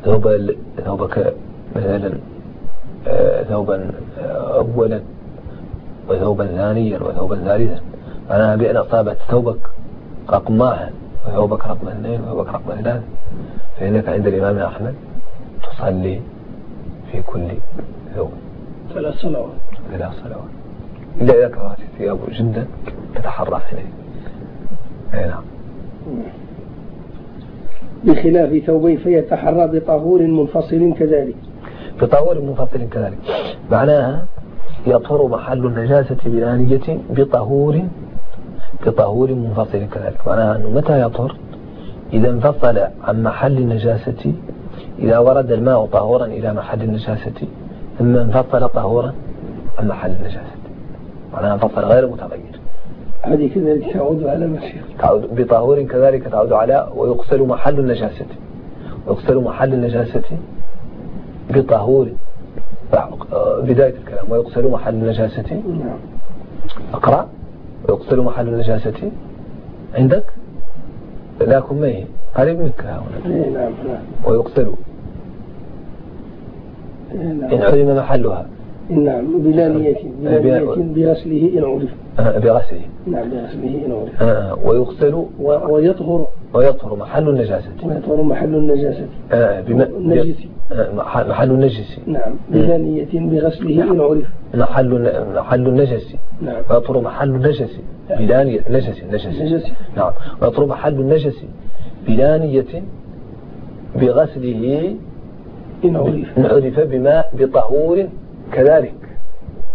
ثوبا ثوبك مثلا آه، ثوبا أولا وثوبا ثانيا وثوبا ثالثا. معناها بأن أصابت ثوبك رقم واحد وثوبك رقم اثنين وثوبك رقم ثلاثة فإنك عند الإمام أحمد تصلي في كل ثوب. ثلاث صلوات. ثلاث صلوات. إلا إذا كانت ثياب جدا تتحرى حينئذ أي نعم. بخلاف ثوبين فيتحرى بطهور منفصل كذلك. بطهور منفصل كذلك. معناها يطهر محل النجاسة بلانية بطهور بطهور منفصل كذلك. معناها أنه متى يطهر إذا انفصل عن محل النجاسة إذا ورد الماء طهورا إلى محل النجاسة ثم انفصل طهورا عن محل النجاسة. معناها انفصل غير متغير. هذه كذلك تعود على مسير تعود بطهور كذلك تعود على ويغسل محل النجاسة. ويغسل محل النجاسة بطهور. بداية الكلام. ويغسل محل النجاسة. نعم. أقرأ. ويغسل محل النجاسة. عندك؟ لكن ما هي؟ قريب منك هنا إيه، نعم نعم. ويغسل. إيه، إن نعم علم محلها. نعم بلا نية بغسله إن عرف آه، بغسله نعم بغسله إن عرف آه، ويغسل ويطهر. ويطهر محل النجاسة. ويطهر محل النجاسة. آه، بم- نجس. آه، مح- محل النجس. نعم بلا نية بغسله إن عرف محل محل النجس. نعم. ويطهر محل النجس. بلا نية نجس. نجس. نعم. ويطهر محل النجس. بلا نية بغسله إن عرف بماء بطهور كذلك.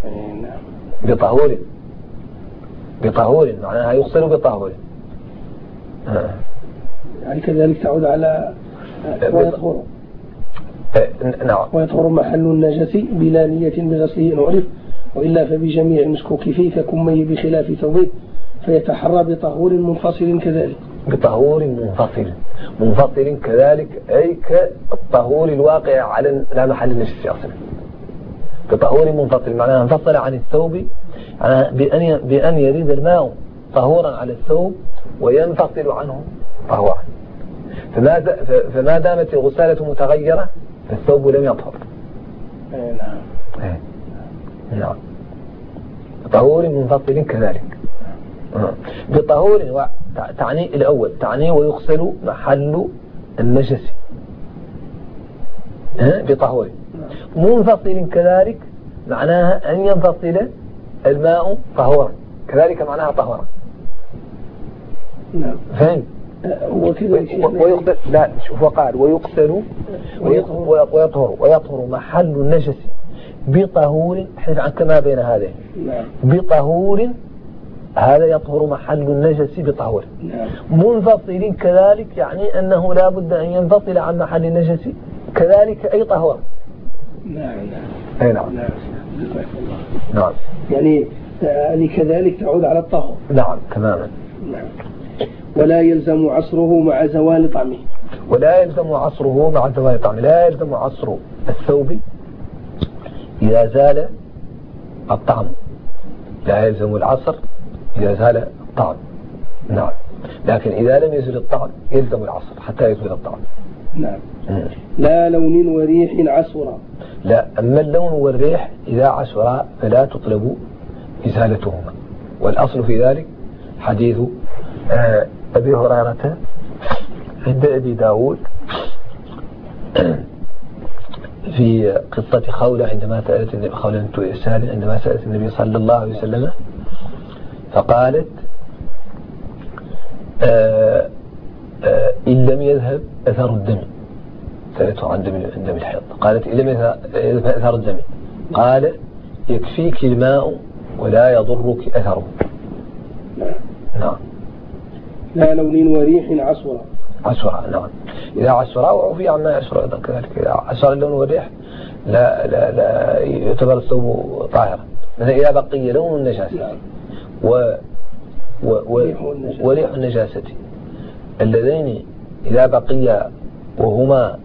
إيه، نعم. بطهور. بطهور معناها يغسل بطهور. آه. يعني كذلك تعود على ويطهر. آه، نعم. ويطهر محل النجس بلا نية بغسله إن عرف وإلا فبجميع المشكوك فيه ككميه بخلاف ثوبه فيتحرى بطهور منفصل كذلك. بطهور منفصل. منفصل كذلك أي كالطهور الواقع على لا محل النجس أصلا بطهور منفصل معناها انفصل عن الثوب بأن بأن يريد الماء طهورا على الثوب وينفصل عنه طهورا فما فما دامت الغسالة متغيرة فالثوب لم يطهر. إيه، نعم. إيه. نعم. بطهور منفصل كذلك. آه. بطهور تعني الأول تعني ويغسل محل النجس ها؟ بطهور. منفصل كذلك معناها أن ينفصل الماء طهورا. كذلك معناها طهورا. نعم. فهم هو كذلك و- ويغسل لا شوف وقال ويغسل ويطهر. ويطهر. محل النجس بطهور. احذف عن كما بين هذين. نعم. بطهور. هذا يطهر محل النجس بطهور. نعم. منفصل كذلك يعني أنه لا بد أن ينفصل عن محل النجس. كذلك أي طهور. نعم. نعم. أي نعم. نعم نعم يعني هذه كذلك تعود على الطهر. نعم تماما. نعم. ولا يلزم عصره مع زوال طعمه. ولا يلزم عصره مع زوال طعمه. لا يلزم عصر الثوب إذا زال الطعم. لا يلزم العصر إذا زال الطعم. نعم. لكن إذا لم يزل الطعم يلزم العصر حتى يزول الطعم. نعم. مم. لا لون وريح عصرا لا أما اللون والريح إذا عشرا فلا تطلب إزالتهما. والأصل في ذلك حديث آه، أبي هريرة عند أبي داود *clears throat* في قصة خولة عندما سألت النبي خولة عندما سألت النبي صلى الله عليه وسلم فقالت آه، آه، إن لم يذهب أثر الدم. سألته عن دم عن دم الحيض. قالت إن لم يذهب أثر الدم. قال يكفيك الماء ولا يضرك أثره. نعم. نعم لا لون وريح عصرا عشرة نعم. إذا عشرة وعفي عما يعشر أيضا كذلك. إذا عشر اللون والريح لا لا لا يعتبر الثوب طاهرا. مثلا إذا بقي لون النجاسة نعم. و و و. وريح النجاسة اللذين إذا بقيا وهما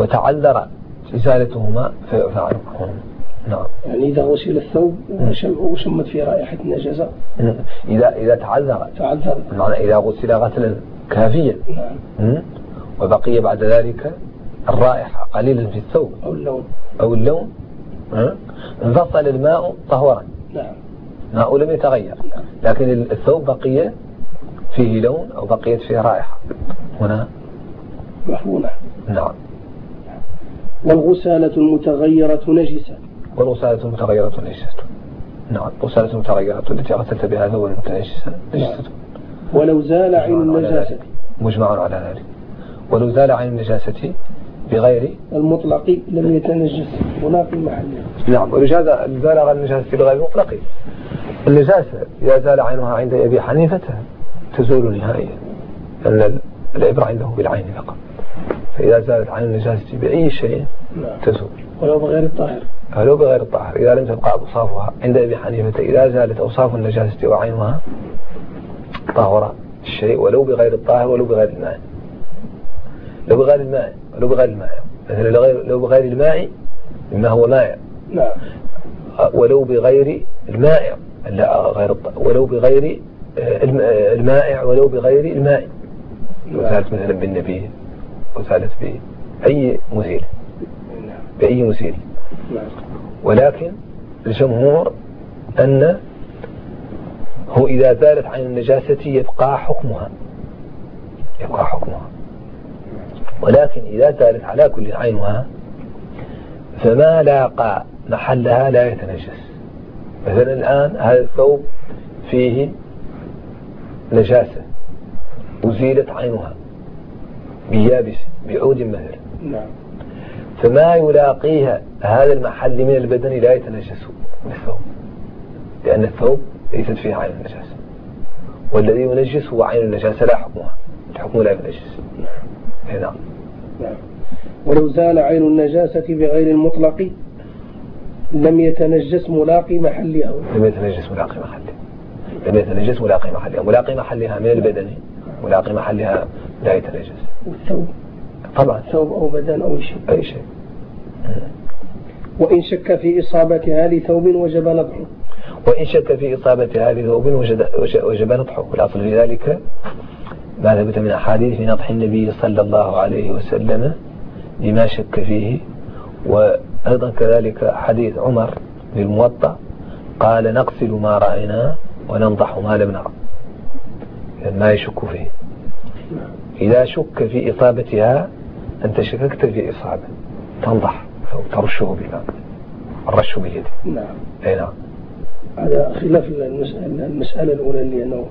وتعذر إزالتهما فيعفى عنهما نعم. يعني إذا غسل الثوب وشم- وشمت فيه رائحة النجاسة إذا إذا تعذر. تعذر. معنى إذا غسل غسلا كافيا. نعم? وبقي بعد ذلك الرائحة قليلا في الثوب. أو اللون. أو اللون؟ انفصل الماء طهورا. نعم. ماء لم يتغير. لكن الثوب بقي فيه لون أو بقيت فيه رائحة. هنا؟ مفهومة نعم. والغسالة المتغيرة نجسة. والغسالة المتغيرة نجسة. نعم. الغسالة المتغيرة التي غسلت بها ثوبا متنجسا نجسة. ولو زال عين النجاسة. مجمع على ذلك. ولو زال عن النجاسة بغير المطلق لم يتنجس. هنا في محله نعم. ولهذا زال عن النجاسة بغير مطلق. النجاسة إذا زال عينها عند أبي حنيفة تزول نهائيا. لأن العبرة عنده بالعين فقط. فإذا زالت عن النجاسة بأي شيء نعم. تزول. ولو بغير الطاهر. ولو بغير الطاهر. إذا لم تبقى أوصافها عند أبي حنيفة إذا زالت أوصاف النجاسة وعينها طهر الشيء. ولو بغير الطاهر ولو بغير الماء. لو بغير الماء ولو بغير الماء. مثلا لو بغير الماء مما هو مائع نعم. ولو بغير المائع لا غير ولو بغير المائع ولو بغير الماء. وزالت مثلا بالنبي وزالت بأي مزيل بأي مزيل ولكن الجمهور أن هو إذا زالت عن النجاسة يبقى حكمها. يبقى حكمها. ولكن إذا زالت على كل عينها فما لاقى محلها لا يتنجس. مثلا الآن هذا الثوب فيه نجاسة أزيلت عينها بيابس بعود مثلا نعم. فما يلاقيها هذا المحل من البدن لا يتنجس بالثوب لأن الثوب ليست فيه عين النجاسة. والذي ينجس هو عين النجاسة لا حكمها. الحكم لا ينجس. نعم. نعم. ولو زال عين النجاسة بغير المطلق لم يتنجس ملاقي محلها. لم يتنجس ملاقي محلها. لم يتنجس ملاقي محلها ملاقي محلها من البدن ملاقي محلها لا يتنجس والثوب. طبعا. ثوب أو بدن أو شيء. أي شيء. وإن شك في إصابتها لثوب وجب نضحه وإن شك في إصابتها لثوب وجب نضحه والأصل في ذلك ما ثبت من أحاديث في نضح النبي صلى الله عليه وسلم لما شك فيه. وأيضا كذلك حديث عمر في الموطأ قال نغسل ما رأينا وننضح ما لم نرى. ما يشك فيه. إذا شك في إصابتها أنت شككت في إصابة. تنضح أو ترشه بالماء الرش باليد نعم. أي نعم. هذا خلاف المسألة الأولى اللي أنه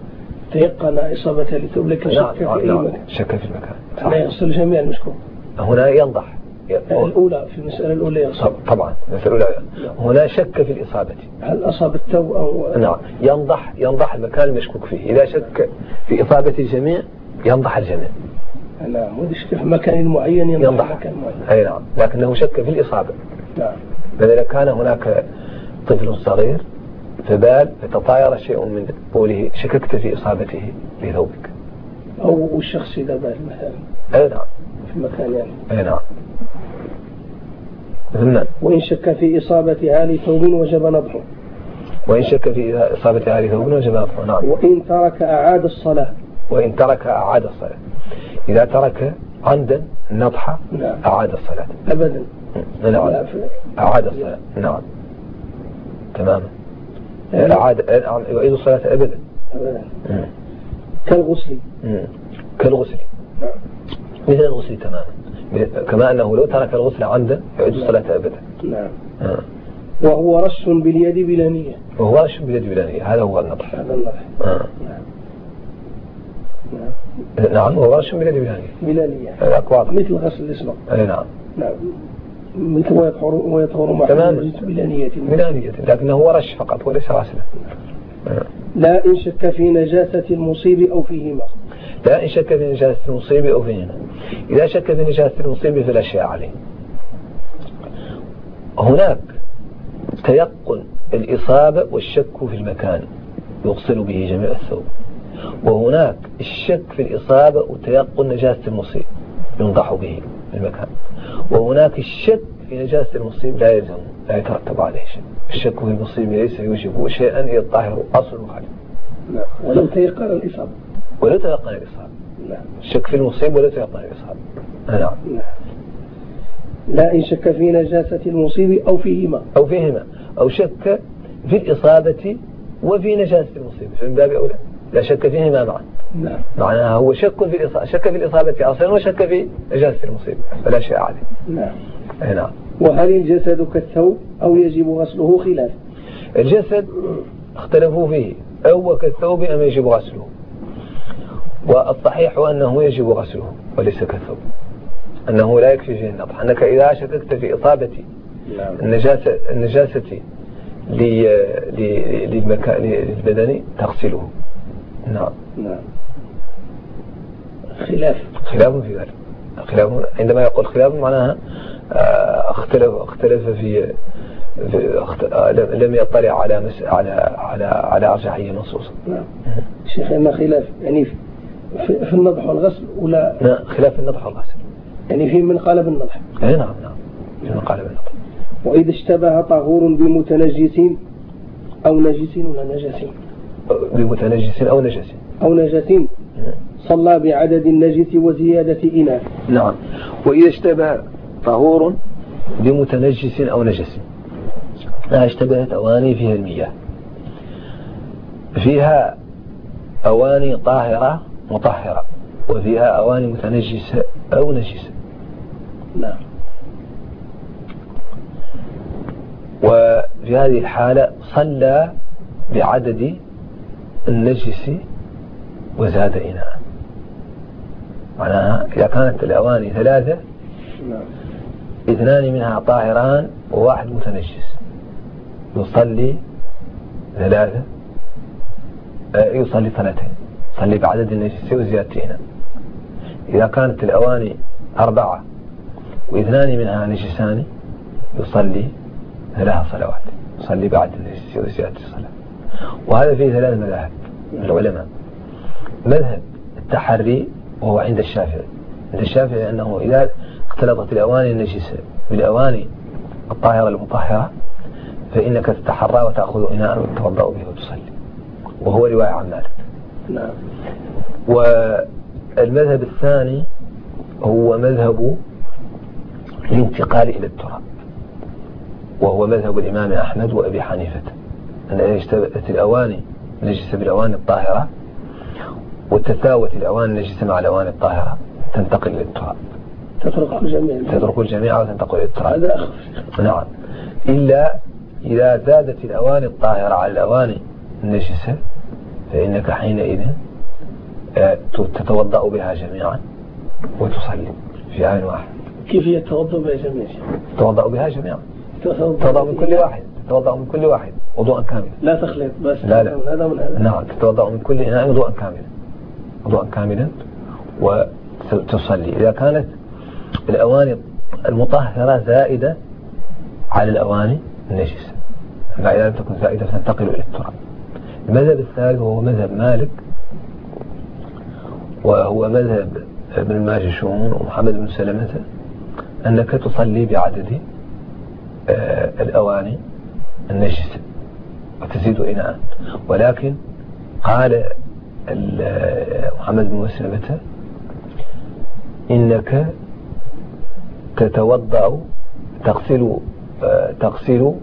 تيقن إصابته لثوب لك شك نعم في نعم أي نعم مكان. شك في المكان. لا يغسل جميع المشكوك هنا ينضح. الأولى في المسألة الأولى يغسل طبعا المسألة الأولى هنا شك في الإصابة. هل أصاب الثوب أو نعم ينضح ينضح المكان المشكوك فيه. إذا شك في إصابة الجميع ينضح الجميع. نعم ودش في مكان معين ينضح, ينضح. مكان معين. أي نعم لكنه شك في الإصابة. نعم. بل إذا كان هناك طفل صغير فبال فتطاير شيء من بوله شككت في إصابته لثوبك أو الشخص إذا بال مثلا. أي نعم. في يعني. أي نعم. ثم وإن شك في إصابتها لثوب وجب نضحه. وإن شك في إصابة آل ثوب وجب نطفه نعم. وإن ترك أعاد الصلاة. وإن ترك أعاد الصلاة. إذا ترك عمدا نضحى نعم. أعاد الصلاة. أبدا. نعم أعاد الصلاة. نعم. تماما يعني- أعاد يعيد الصلاة أبدا. أبدا. كالغسل. كالغسل. نعم. مثل الغسل تماما. كما أنه لو ترك الغسل عمدا يعيد الصلاة أبدا. نعم. آه. وهو رش باليد بلا نية. وهو رش بيد بلانية هذا هو النضح هذا النضح آه. نعم. نعم نعم وهو رش بلانية بلا نية. هذا واضح مثل غسل الإسبق أي نعم. نعم. مثل ويطهر ويطهر مع. النجس بلا نية. بلانية لكنه هو رش فقط وليس غسلا آه. لا إن شك في نجاسة المصيب أو فيهما. لا إن شك في نجاسة المصيب أو إذا شك في نجاسة المصيب فلا شيء عليه. هناك تيقن الإصابة والشك في المكان يغسل به جميع الثوب. وهناك الشك في الإصابة وتيقن نجاسة المصيب ينضح به المكان. وهناك الشك في نجاسة المصيب لا يلزم لا يترتب عليه شيء. الشك في المصيب ليس يوجب شيئا يطهر أصل وحل نعم. ولو تيقن الإصابة. ولا تيقن الإصابة نعم. الشك في المصيب ولا تيقن الإصابة نعم. نعم. لا إن شك في نجاسة المصيب أو فيهما. أو فيهما. أو شك في الإصابة وفي نجاسة المصيب. فمن باب أولى. لا شك فيهما معا. نعم. معناها هو شك في الإصابة شك في الإصابة أصلا وشك في نجاسة المصيب. فلا شيء عليه. نعم. أي نعم. وهل الجسد كالثوب أو يجب غسله خلاف؟ الجسد اختلفوا فيه. أو كالثوب أم يجب غسله. والصحيح أنه يجب غسله وليس كالثوب. أنه لا يكفي فيه النضح أنك إذا شككت في إصابة نعم. النجاسة النجاسة للمكان للبدن تغسله. نعم. نعم. خلاف. خلاف في ذلك. خلاف عندما يقول خلاف معناها آه، اختلف اختلف في, في اخت... لم يطلع على مس... على على على أرجحية نصوص نعم. شيخ ما خلاف؟ يعني في, في النضح والغسل ولا نعم خلاف النضح والغسل. يعني في من قال بالنضح. أي نعم نعم. في من قال بالنضح. وإذا اشتبه طهور بمتنجس أو نجس ولا نجس بمتنجس أو نجس أو نجس صلى بعدد النجس وزيادة إناث نعم. وإذا اشتبه طهور بمتنجس أو نجس اشتبهت أواني فيها المياه. فيها أواني طاهرة مطهرة وفيها أواني متنجسة أو نجسة. نعم. وفي هذه الحالة صلى بعدد النجس وزاد إناء. معناها إذا كانت الأواني ثلاثة نعم. اثنان منها طاهران وواحد متنجس. يصلي ثلاثة آه، يصلي ثلاثين يصلي بعدد النجس وزيادة إناء إذا كانت الأواني أربعة واثنان منها نجسان يصلي ثلاث صلوات. يصلي بعد النجس وزيادة الصلاة. وهذا فيه ثلاث مذاهب العلماء. مذهب التحري وهو عند الشافعي. عند الشافعي أنه إذا اختلطت الأواني النجسة بالأواني الطاهرة المطهرة فإنك تتحرى وتأخذ إناء وتتوضأ به وتصلي. وهو رواية عن مالك. نعم. والمذهب الثاني هو مذهب الانتقال إلى التراب وهو مذهب الإمام أحمد وأبي حنيفة أن اشتبهت الأواني نجسة بالأواني الطاهرة وتساوت الأواني النجسة مع الأواني الطاهرة تنتقل إلى التراب. تترك الجميع. تترك الجميع وتنتقل إلى التراب. هذا أخف. نعم. إلا إذا زادت الأواني الطاهرة على الأواني النجسة فإنك حينئذ آه، تتوضأ بها جميعا وتصلي في عين واحد. كيف يتوضأ بها جميعا؟ تتوضأ بها جميعا. تتوضأ من كل واحد. تتوضأ من كل واحد. وضوءا كاملا. لا تخلط بس. لا لا. هذا من هذا نعم. تتوضأ من كل إناء وضوءا كاملا. وضوءا كاملا وتصلي. إذا كانت الأواني المطهرة زائدة على الأواني النجسة أما إذا لم تكن زائدة تنتقل إلى التراب. المذهب الثالث وهو مذهب مالك وهو مذهب ابن الماجشون ومحمد بن سلمة أنك تصلي بعدد آه، الأواني النجسة وتزيد إناء. ولكن قال محمد بن مسلمة إنك تتوضأ تغسل آه، تغسل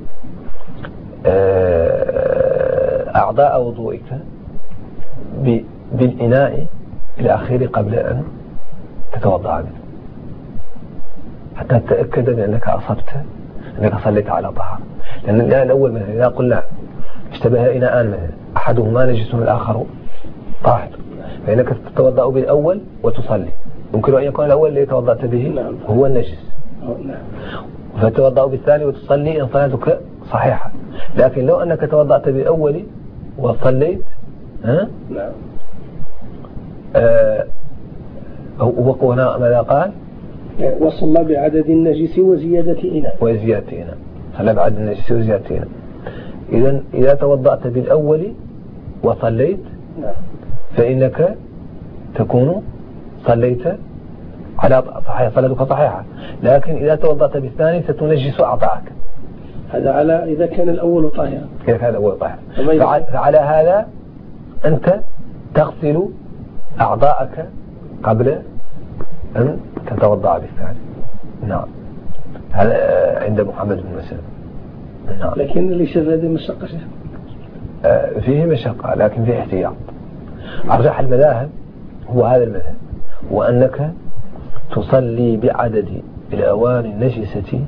آه، أعضاء وضوئك بالإناء الأخير قبل أن تتوضأ منه. حتى تتأكد بأنك أصبت أنك صليت على طهارة لأن الآن الأول مثلا إذا قلنا اشتبه إناءان مثلا أحدهما نجس والآخر طاهر. فإنك تتوضأ بالأول وتصلي. يمكن أن يكون الأول الذي توضأت به نعم. هو النجس. نعم. فتوضأ بالثاني وتصلي إن صلاتك صحيحة لكن لو أنك توضأت بالأول وصليت ها؟ نعم. آه وهنا ماذا قال؟ وصلى بعدد النجس وزيادة إناء. وزيادة إناء. صلى بعدد النجس وزيادة إناء. إذا إذا توضأت بالأول وصليت نعم. فإنك تكون صليت على صحيح صلاتك صحيحة. لكن إذا توضأت بالثاني ستنجس أعضاءك. هذا على إذا كان الأول طاهرا. إذا كان الأول طاهرا. فعلى, هذا أنت تغسل أعضاءك قبل أن تتوضأ بالثاني نعم. هذا آه، عند محمد بن مسلم. نعم. لكن ليس هذه مشقة شيخ. آه، فيه مشقة لكن فيه احتياط. أرجح المذاهب هو هذا المذهب وأنك تصلي بعدد الأواني النجسة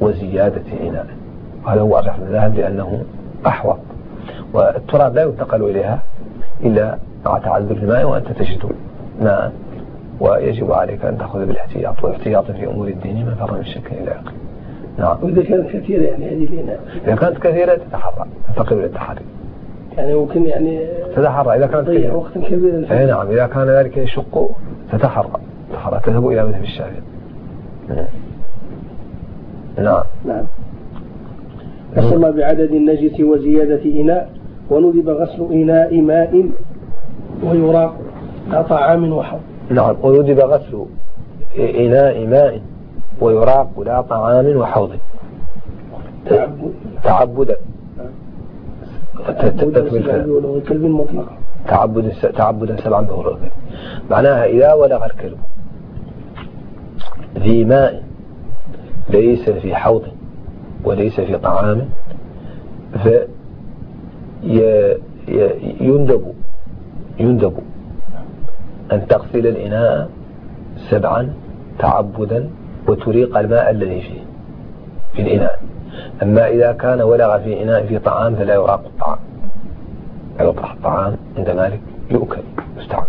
وزيادة إناء هذا هو أرجح المذاهب لأنه أحوط. والتراب لا ينتقل إليها إلا مع تعذر الماء وأنت تجد ماء. ويجب عليك أن تأخذ بالاحتياط والاحتياط في أمور الدين ما فر من شك إلى يقين نعم. وإذا كانت كثيرة يعني هذه الإناء. إذا كانت كثيرة تتحرى تنتقل إلى التحري يعني ممكن يعني تتحرى إذا كانت تضيع كثيرة. وقتا كبيرا أي نعم. إذا كان ذلك يشق تتحرى. تتحرى تذهب إلى مذهب الشافعي. نعم. نعم. بعدد النجس وزيادة إناء وندب غسل إناء ماء ويراق لا طعام وحظ. نعم وندب غسل إناء ماء ويراق لا طعام وحوض تعبدا الكلب مطلقا تعبد تعبدا سبعا بهروب معناها إذا ولغ الكلب في ماء ليس في حوض وليس في طعام فيندب يندب أن تغسل الإناء سبعا تعبدا وتريق الماء الذي فيه في الإناء. أما إذا كان ولغ في إناء في طعام فلا يراق الطعام. لا يطرح الطعام عند مالك يؤكل يستعمل.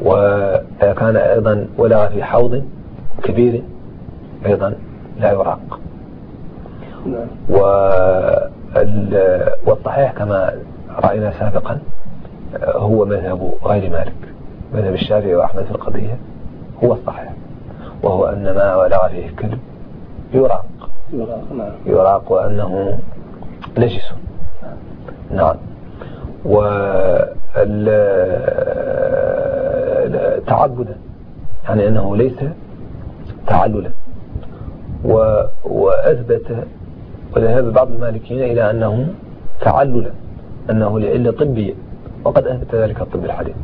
وإذا كان أيضا ولغ في حوض كبير أيضا لا يراق. نعم. والصحيح كما رأينا سابقا هو مذهب غير مالك. مذهب الشافعي وأحمد في القضية هو الصحيح وهو أن ما ولغ فيه الكلب يراق. يراق نعم. يراق وأنه نجس. نعم. تعبدا يعني أنه ليس تعللا. وأثبت وذهب بعض المالكيين إلى أنه تعللا أنه لعلة طبية وقد أثبت ذلك الطب الحديث.